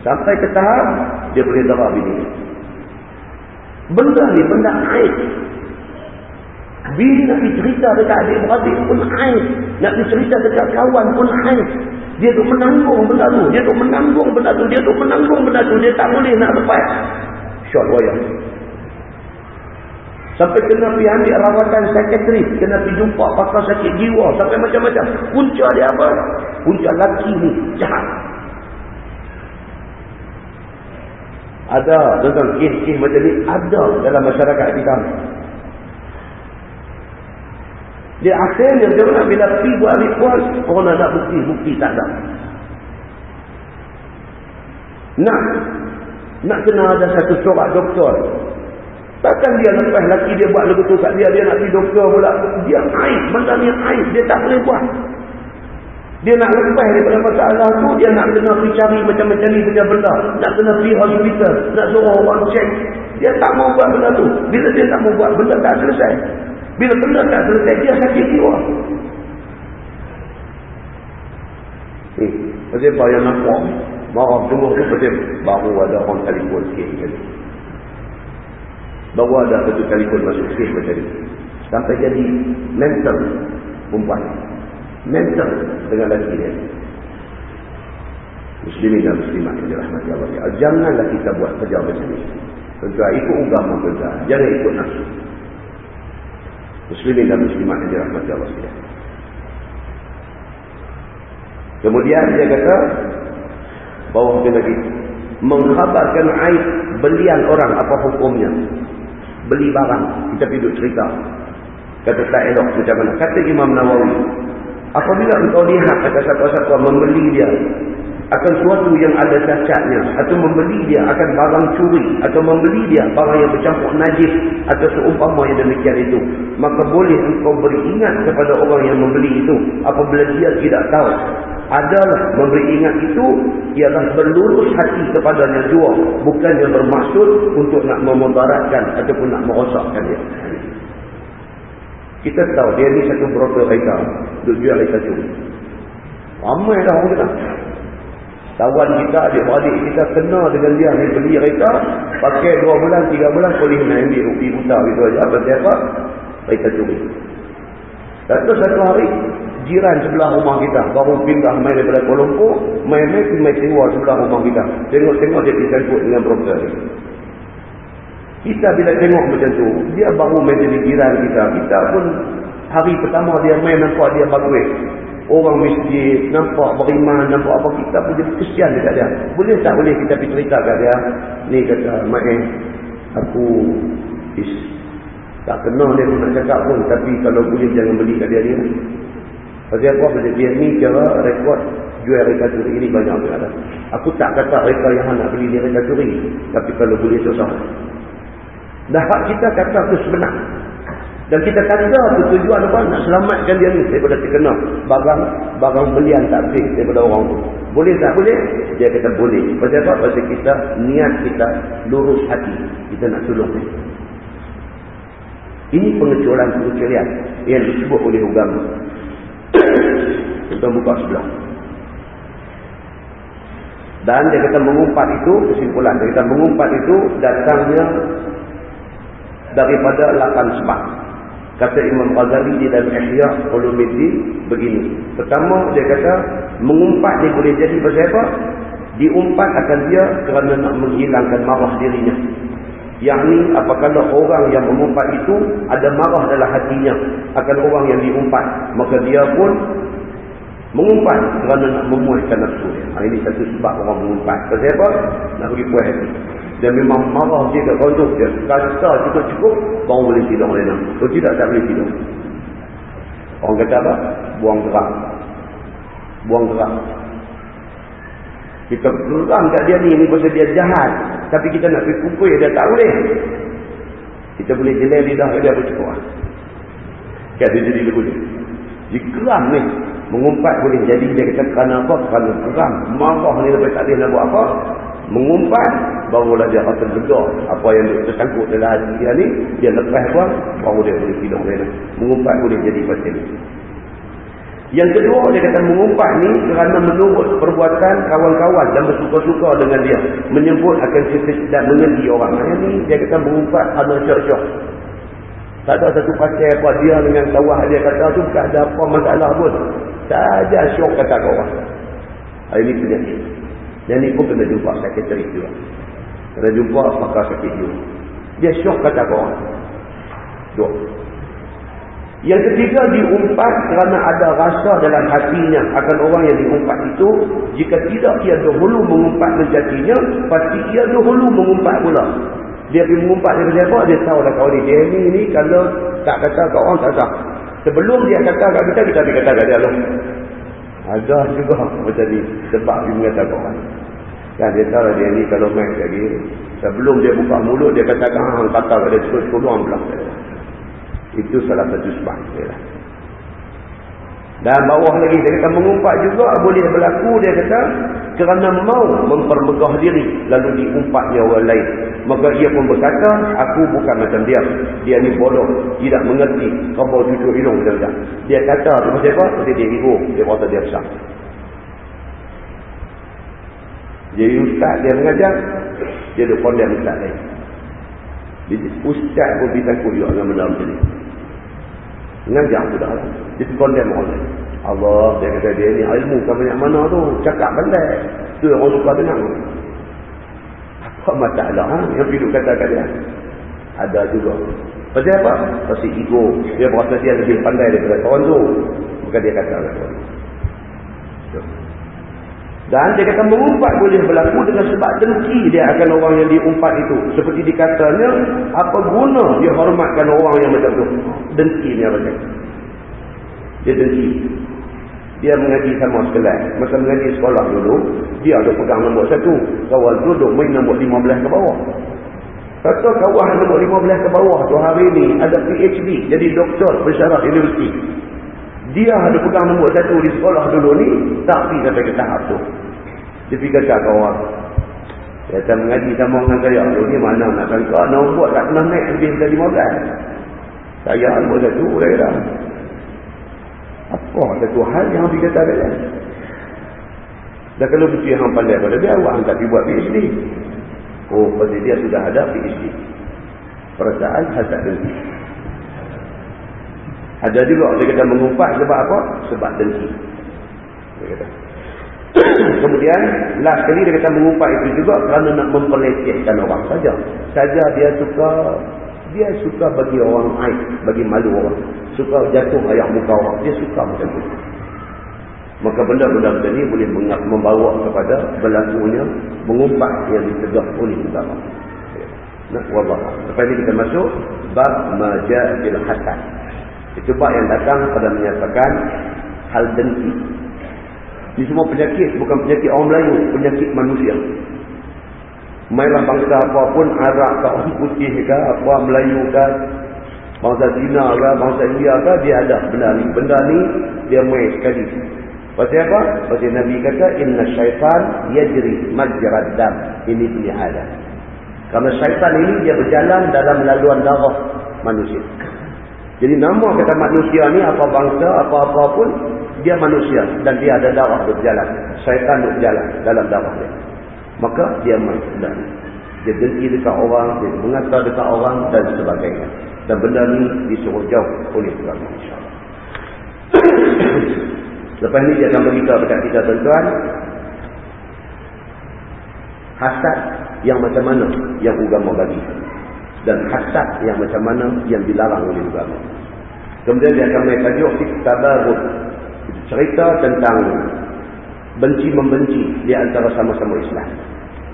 Speaker 1: Sampai ke tahap dia boleh darah bini. Benda ni benda aib. Bini nak cerita dekat adik-beradik pun aib. Nak cerita dekat kawan pun aib. Dia tu menanggung benda tu. Dia tu menanggung benda tu. Dia tu menanggung benda tu. Dia tak boleh nak lepas. Short wayang. Sampai kena pergi ambil rawatan psikiatris. Kena pergi jumpa pakar sakit jiwa. Sampai macam-macam. Punca dia apa? Punca laki ni jahat. Ada. Tentang kes-kes macam ni. Ada dalam masyarakat kita. Dia akhirnya mana bila pergi buat report. Orang nak bukti. Bukti tak ada. Nak. Nak kena ada satu surat doktor. Takkan dia lepas laki dia buat lagu tu kat dia, dia nak pergi doktor pula. Dia aib, benda ni aib, dia tak boleh buat. Dia nak lepas daripada masalah tu, dia nak kena pergi cari macam-macam ni punya benda. Nak kena pergi hospital, nak suruh orang cek. Dia tak mau buat benda tu. Bila dia tak mau buat, benda tak selesai. Bila benda tak selesai, dia sakit jiwa. Pasal apa yang nampak? Marah tunggu tu pasal baru ada orang telefon sikit sekali bawa ada satu telefon masuk kes macam sampai jadi mental perempuan. Mental dengan lelaki dia. Muslimin dan muslimat yang dirahmati Allah janganlah kita buat kerja macam ni. Tuan ikut agama tuan jangan ikut nafsu. Muslimin dan muslimat yang dirahmati Allah kemudian dia kata bawah dia lagi. Mengkhabarkan aib belian orang apa hukumnya. Beli barang kita duduk cerita. Kata tak elok macam mana kata Imam Nawawi apabila engkau lihat kata siapa-siapa membeli dia akan suatu yang ada cacatnya atau membeli dia akan barang curi atau membeli dia barang yang bercampur najis atau seumpama yang demikian itu maka boleh engkau beri ingat kepada orang yang membeli itu apabila dia tidak tahu adalah memberi ingat itu ialah berlurus hati kepadanya jua. Bukannya bermaksud untuk nak memudaratkan ataupun nak merosakkan dia. Kita tahu dia ni satu broker kereta duk jual kereta curi ramai dah orang kena kawan kita adik-adik kita kena dengan dia ni beli kereta pakai 2 bulan 3 bulan boleh nak ambil rupi buta gitu aja. Apa kereta curi. Satu satu hari jiran sebelah rumah kita. Baru pindah main daripada Kuala Lumpur main-main pergi main sewa sebelah rumah kita. Tengok-tengok dia disangkut dengan broker kita bila tengok macam tu dia baru main jadi jiran kita. Kita pun hari pertama dia main nampak dia bagus orang masjid nampak beriman nampak apa kita pun jadi kesian dekat dia. Boleh tak boleh kita pergi cerita kat dia? Ni kata main aku is tak kenal dia pun nak cakap pun tapi kalau boleh jangan beli kat dia dia Pasal apa? Pasal dia ni cara rekod jual reka curi ini banyak yang ada. Aku tak kata reka yang nak beli dia reka curi. Tapi kalau boleh susah. Dah kita kata itu sebenar. Dan kita kata itu tujuan apa? Nak selamatkan dia ni daripada terkena barang barang belian tak fix daripada orang tu. Boleh tak boleh? Dia kata boleh. Pasal apa? Pasal kita niat kita lurus hati. Kita nak tolong dia. Ini pengecualian-pengecualian yang disebut oleh agama. Kita buka sebelah. Dan dia kata mengumpat itu, kesimpulan dia kata mengumpat itu datangnya daripada lapan sebab. Kata Imam Ghazali di dalam Ihya Ulumuddin begini. Pertama dia kata mengumpat ni boleh jadi pasal apa? Diumpat akan dia kerana nak menghilangkan marah dirinya. Yang ni apakala orang yang mengumpat itu ada marah dalam hatinya akan orang yang diumpat. Maka dia pun mengumpat kerana nak memuaskan nafsu dia. Ha, ini satu sebab orang mengumpat. Sebab apa? Nak bagi puas hati. Dan memang marah dia kat tu. Dia kata cukup-cukup baru boleh tidur lena. Kalau tidak tak boleh tidur. Orang kata apa? Buang gerak. Buang gerak. Kita geram kat dia ni, ni pasal dia jahat. Tapi kita nak pergi pukul dia tak boleh. Kita boleh jelai lidah dia pun cukup. Kan dia jadi lebih boleh. Dia geram ni. Mengumpat boleh jadi dia kata kerana apa? Kerana geram. Marah ni lepas tak boleh nak buat apa? Mengumpat. Barulah dia rasa lega. Apa yang tersangkut dalam hati dia ni. Dia lepas apa? Baru dia boleh tidur dia. Mengumpat boleh jadi pasal ni. Yang kedua dia kata mengumpat ni kerana menurut perbuatan kawan-kawan dan bersuka-suka dengan dia. Menyebut akan cerita dan mengendi orang. Yang ni dia kata mengumpat kerana syok-syok. Tak ada satu pasal apa dia dengan tawah dia kata tu tak ada apa masalah pun. Saja syok kata kau orang. Ini penyakit. Yang ni pun kena jumpa sekretari juga. Kena jumpa pakar sakit juga. Dia syok kata orang. Dua. Yang ketiga diumpat kerana ada rasa dalam hatinya akan orang yang diumpat itu. Jika tidak ia dahulu mengumpat menjadinya, pasti ia dahulu mengumpat pula. Dia pergi mengumpat dia siapa, dia tahu dah kau ni. Dia ni, ni kalau tak kata kau orang tak tahu. Sebelum dia kata kat kita, kita kata kat dia lah. Ada juga macam ni. Sebab dia mengata kau orang. Kan dia tahu dia ni kalau main lagi. Sebelum dia buka mulut, dia katakan, hang kata kat dia, cukup-cukup doang pulang. Itu salah satu sebab. Dan bawah lagi dia kata mengumpat juga boleh berlaku dia kata kerana mau mempermegah diri lalu diumpatnya orang lain. Maka ia pun berkata aku bukan macam dia. Dia ni bodoh. Tidak mengerti. Kabau cucuk hidung. Dia, dia kata tu macam apa? Dia, dia ego. Dia rasa dia besar. Jadi ustaz dia mengajar. Dia ada kondem ustaz lain. Jadi ustaz pun bisa kuliah dengan benda macam ni. Mengajar sudah lah. Dia condemn orang Allah, dia kata dia ni ilmu kan banyak mana tu. Cakap pandai. Tu orang suka dengar. Apa masalah ha? yang hidup kata kat dia? Ada juga. Pasal apa? Pasal ego. Dia berasa dia lebih pandai daripada kawan tu. Maka dia kata kat orang. Dan dia kata mengumpat boleh berlaku dengan sebab dengki dia akan orang yang diumpat itu. Seperti dikatanya, apa guna dia hormatkan orang yang macam tu? Dengki ni apa Dia dengki. Dia mengaji sama sekelas. Masa mengaji sekolah dulu, dia ada pegang nombor satu. Kawan tu duduk main nombor lima belas ke bawah. Kata kawan nombor lima belas ke bawah tu hari ni ada PhD. Jadi doktor bersyarat universiti. Dia ada pegang nombor satu di sekolah dulu ni, tak pergi sampai ke tahap tu. Dia pergi kata ke orang. Dia kata mengaji sama dengan saya. Lu ni mana nak sangka nombor tak pernah naik lebih dari 15. Saya nombor satu boleh dah. Apa satu hal yang pergi kata dia? Dan kalau betul yang pandai pada dia, awak tak pergi buat PhD. Oh, pasti dia sudah ada PhD. Perasaan hasad dengki. Ada juga dia kata mengumpat sebab apa? Sebab dengki. Dia kata. Kemudian last kali dia kata mengumpat itu juga kerana nak memperlecehkan orang saja. Saja dia suka dia suka bagi orang aib, bagi malu orang. Suka jatuh ayat muka orang. Dia suka macam itu. Maka benda-benda macam ini boleh membawa kepada berlakunya mengumpat yang ditegak oleh agama. Nah, wallah. Lepas kita masuk bab maja'il hasan. Bab yang datang pada menyatakan hal dengki. Ini semua penyakit, bukan penyakit orang Melayu, penyakit manusia. Mainlah bangsa apapun, Arab ke, orang putih ke, apa Melayu ke, bangsa Cina ke, bangsa India ke, dia ada benda ni. Benda ni, dia main sekali. Pasal apa? Pasal Nabi kata, Inna syaitan yajri majrad dam. Ini punya ada. Karena syaitan ini, dia berjalan dalam laluan darah manusia. Jadi nama kata manusia ni apa bangsa, apa-apa pun dia manusia dan dia ada darah berjalan. Syaitan berjalan dalam darah dia. Maka dia dan dia dengki dekat orang, dia mengata dekat orang dan sebagainya. Dan benda ni disuruh jauh oleh Tuhan insya-Allah. Lepas ni dia akan beritahu dekat kita tuan-tuan hasad yang macam mana yang agama bagi. Dan hasad yang macam mana yang dilarang oleh agama. Kemudian dia akan main tajuk tabarut. Cerita tentang benci-membenci di antara sama-sama Islam.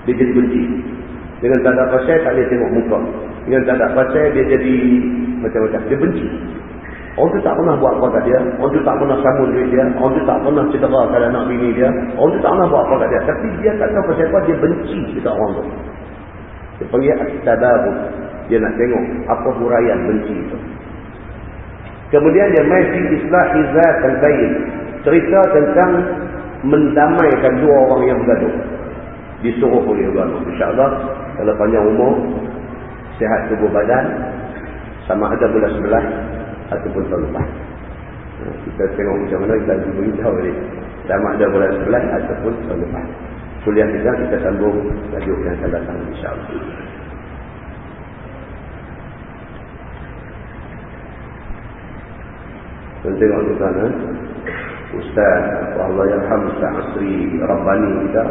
Speaker 1: Dia jadi benci. Dengan tak ada pasal tak boleh tengok muka. Dengan tak ada pasal dia jadi macam-macam. Dia benci. Orang tu tak pernah buat apa kat dia. Orang tu tak pernah sambung duit dia. Orang tu tak pernah cedera kalau nak bini dia. Orang tu tak pernah buat apa kat dia. Tapi dia tak tahu pasal apa. Dia benci dekat orang tu. Dia panggil tabarut. Dia nak tengok apa huraian benci itu. Kemudian dia fi islah izat al-bayin. Cerita tentang mendamaikan dua orang yang bergaduh. Disuruh oleh agama. InsyaAllah kalau panjang umur, sihat tubuh badan, sama ada bulan sebelah ataupun tahun lepas. Ha, kita tengok macam mana kita beritahu ni. Sama ada bulan sebelah ataupun tahun lepas. Kuliah kita, kita sambung tajuk yang akan datang insyaAllah. Dan tengok tu sana Ustaz Allah Yarham Ustaz Asri Rabbani kita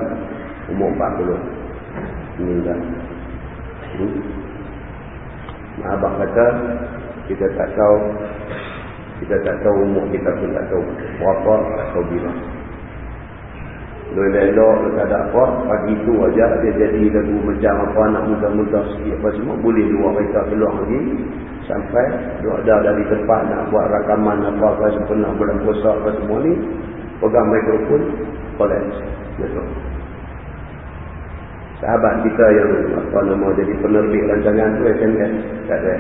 Speaker 1: Umur 40 Meninggal hmm? Abang kata Kita tak tahu Kita tak tahu umur kita pun tak tahu. Berapa tak tahu bila Elok-elok tak ada apa. Pagi tu aja dia jadi lagu macam apa Anak muda-muda sikit apa semua. Boleh dua kereta keluar lagi. Sampai dua ada dari tempat nak buat rakaman apa apa sempurna bulan puasa apa semua ni pegang mikrofon college besok sahabat kita yang apa nama jadi penerbit rancangan tu SMS tak ada.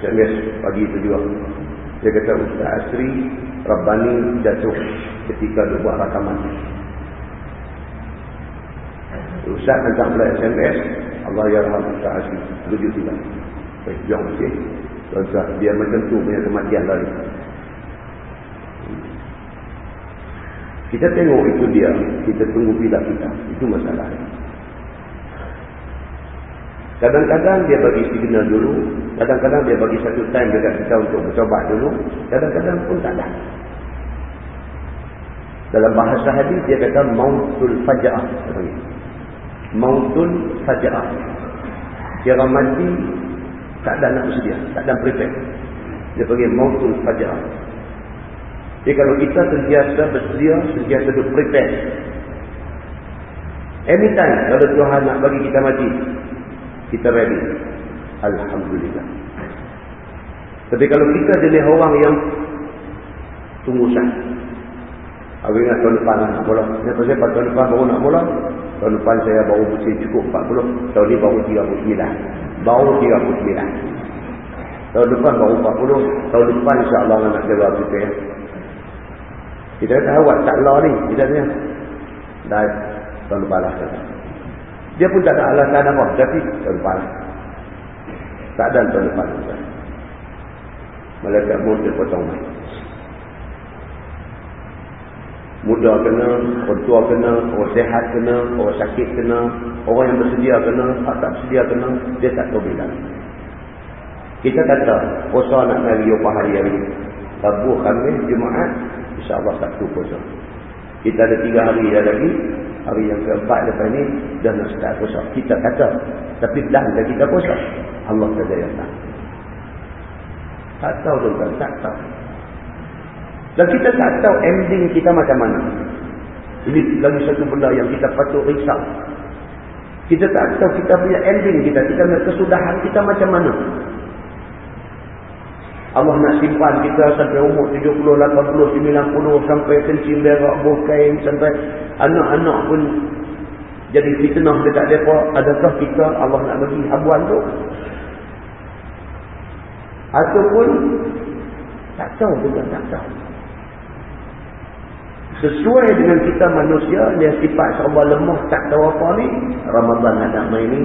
Speaker 1: SMS pagi tu juga. Dia kata Ustaz Asri Rabbani jatuh ketika dia buat rakaman Ustaz hantar pula SMS Allah ya Rahman Ustaz Asri tujuh tiga Pejuang masih. Tuan-tuan, dia macam tu punya kematian tadi. Kita tengok itu dia, kita tunggu bila kita. Itu masalah. Kadang-kadang dia bagi signal dulu, kadang-kadang dia bagi satu time dekat kita untuk mencoba dulu, kadang-kadang pun tak ada. Dalam bahasa hadis dia kata mautul faja'ah. Mautul faja'ah. Kira mati tak ada nak bersedia. Tak ada prepare. Dia panggil mautul fajar. Jadi kalau kita sentiasa bersedia, sentiasa duduk prepare. Anytime kalau Tuhan nak bagi kita mati, kita ready. Alhamdulillah. Tapi kalau kita jenis orang yang tunggu sah. Aku ingat tahun depan nak mula. Ini pasal tahun depan baru nak mula. Tahun depan saya baru bersih cukup 40. Tahun ini baru 39 baru 39 tahun depan baru 40 tahun depan insyaAllah nak jaga kita ya. kita kata awak tak lah ni kita ni dah tahun depan lah dia pun tak ada alasan apa tapi tahun depan tak ada tahun depan malaikat pun dia potong muda kena, orang tua kena, orang sehat kena, orang sakit kena, orang yang bersedia kena, tak tak bersedia kena, dia tak tahu bila. Kita kata, puasa nak lagi apa hari hari. Rabu, Khamis, Jumaat, insyaAllah satu puasa. Kita ada tiga hari dah lagi, hari yang keempat lepas ni, dah nak start puasa. Kita kata, tapi dah dah kita puasa. Allah tak. Tak tahu tuan tak tahu. Dan kita tak tahu ending kita macam mana. Ini lagi satu benda yang kita patut risau. Kita tak tahu kita punya ending kita. Kita punya kesudahan kita macam mana. Allah nak simpan kita sampai umur 70, 80, 90 sampai kencing berak, bukain sampai anak-anak pun jadi fitnah dekat mereka. Adakah kita Allah nak bagi habuan tu? Ataupun tak tahu juga tak tahu. Sesuai dengan kita manusia yang sifat seolah lemah tak tahu apa ni. Ramadan nak main ni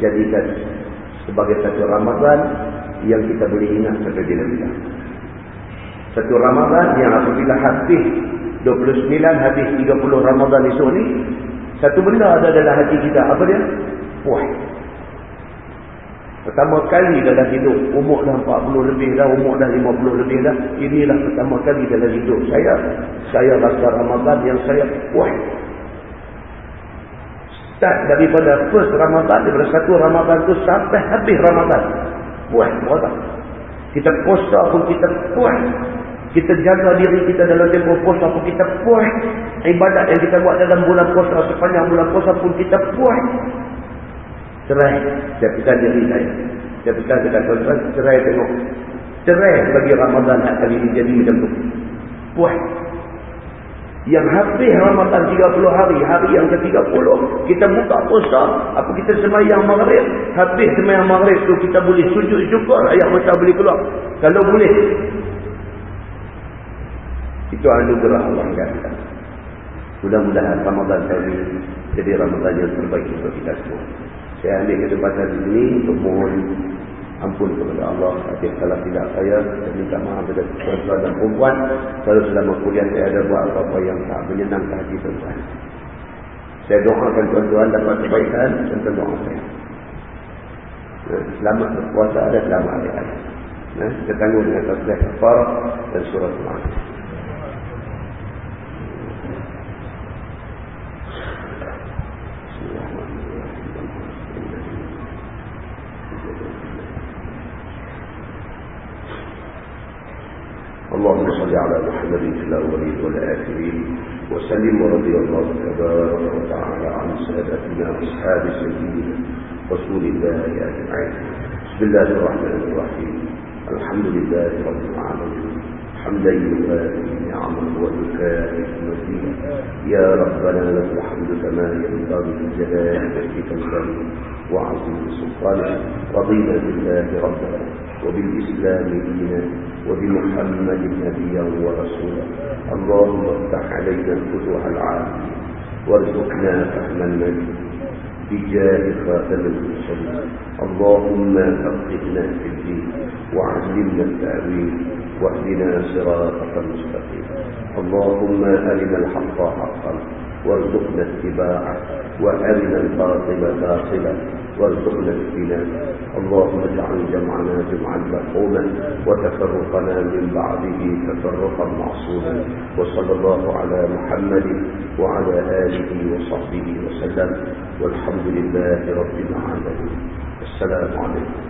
Speaker 1: jadikan sebagai satu Ramadan yang kita boleh ingat sampai bila-bila. Satu Ramadan yang apabila habis 29 habis 30 Ramadan esok ni satu benda ada dalam hati kita apa dia? Puas. Pertama kali dalam hidup, umur dah 40 lebih dah, umur dah 50 lebih dah. Inilah pertama kali dalam hidup saya. Saya rasa Ramadan yang saya puas. Start daripada first Ramadan, daripada satu Ramadan tu sampai habis Ramadan. Puas puasa. Kita puasa pun kita puas. Kita jaga diri kita dalam tempoh puasa pun kita puas. Ibadat yang kita buat dalam bulan puasa, sepanjang bulan puasa pun kita puas. Cerai. Pesan diri saya. Pesan dekat tuan-tuan, cerai tengok. Cerai bagi Ramadan kali ini jadi macam tu. Puas. Yang habis Ramadan 30 hari, hari yang ke-30, kita buka puasa, apa kita semayang maghrib, habis semayang maghrib tu kita boleh sujud syukur, ayat mata boleh keluar. Kalau boleh. Itu anugerah Allah kata. Mudah-mudahan Ramadan kali jadi Ramadan yang terbaik untuk kita semua. Saya ambil kesempatan di sini untuk mohon ampun kepada Allah atas salah tidak saya. Dan minta maaf kepada tuan-tuan dan perempuan. Kalau selama kuliah saya ada buat apa-apa yang tak menyenangkan hati tuan-tuan. Saya doakan tuan-tuan dapat kebaikan dan doa saya. Selamat berpuasa dan selamat hari-hari nah, kita tanggung dengan tasbih kafar dan surat al-Ma'ad اللهم صل على محمد في الأولين والآخرين وسلم ورضي الله تبارك وتعالى عن سادتنا أصحاب سيدنا رسول الله أجمعين. بسم الله الرحمن الرحيم. الحمد لله رب العالمين. حمدا يوافي نعمه ويكافئ مزيدا يا ربنا لك الحمد كما ينبغي لجلال مجدك الكريم. وعظيم سلطانك رضينا بالله ربنا وبالإسلام دينا وبمحمد نبيا ورسولا. اللهم افتح علينا الفتوح العالمين وارزقنا فهم النبي بجاه خاتم المرسلين. اللهم فقهنا في الدين وعلمنا التأويل واهدنا صراطك المستقيم. اللهم أرنا الحق حقا وارزقنا اتباعه وأرنا الباطل باطلا وارزقنا اجتنابه. اللهم اجعل جمعنا جمعا مرحوما وتفرقنا من بعده تفرقا معصوما. وصلى الله على محمد وعلى آله وصحبه وسلم. والحمد لله رب العالمين. السلام عليكم.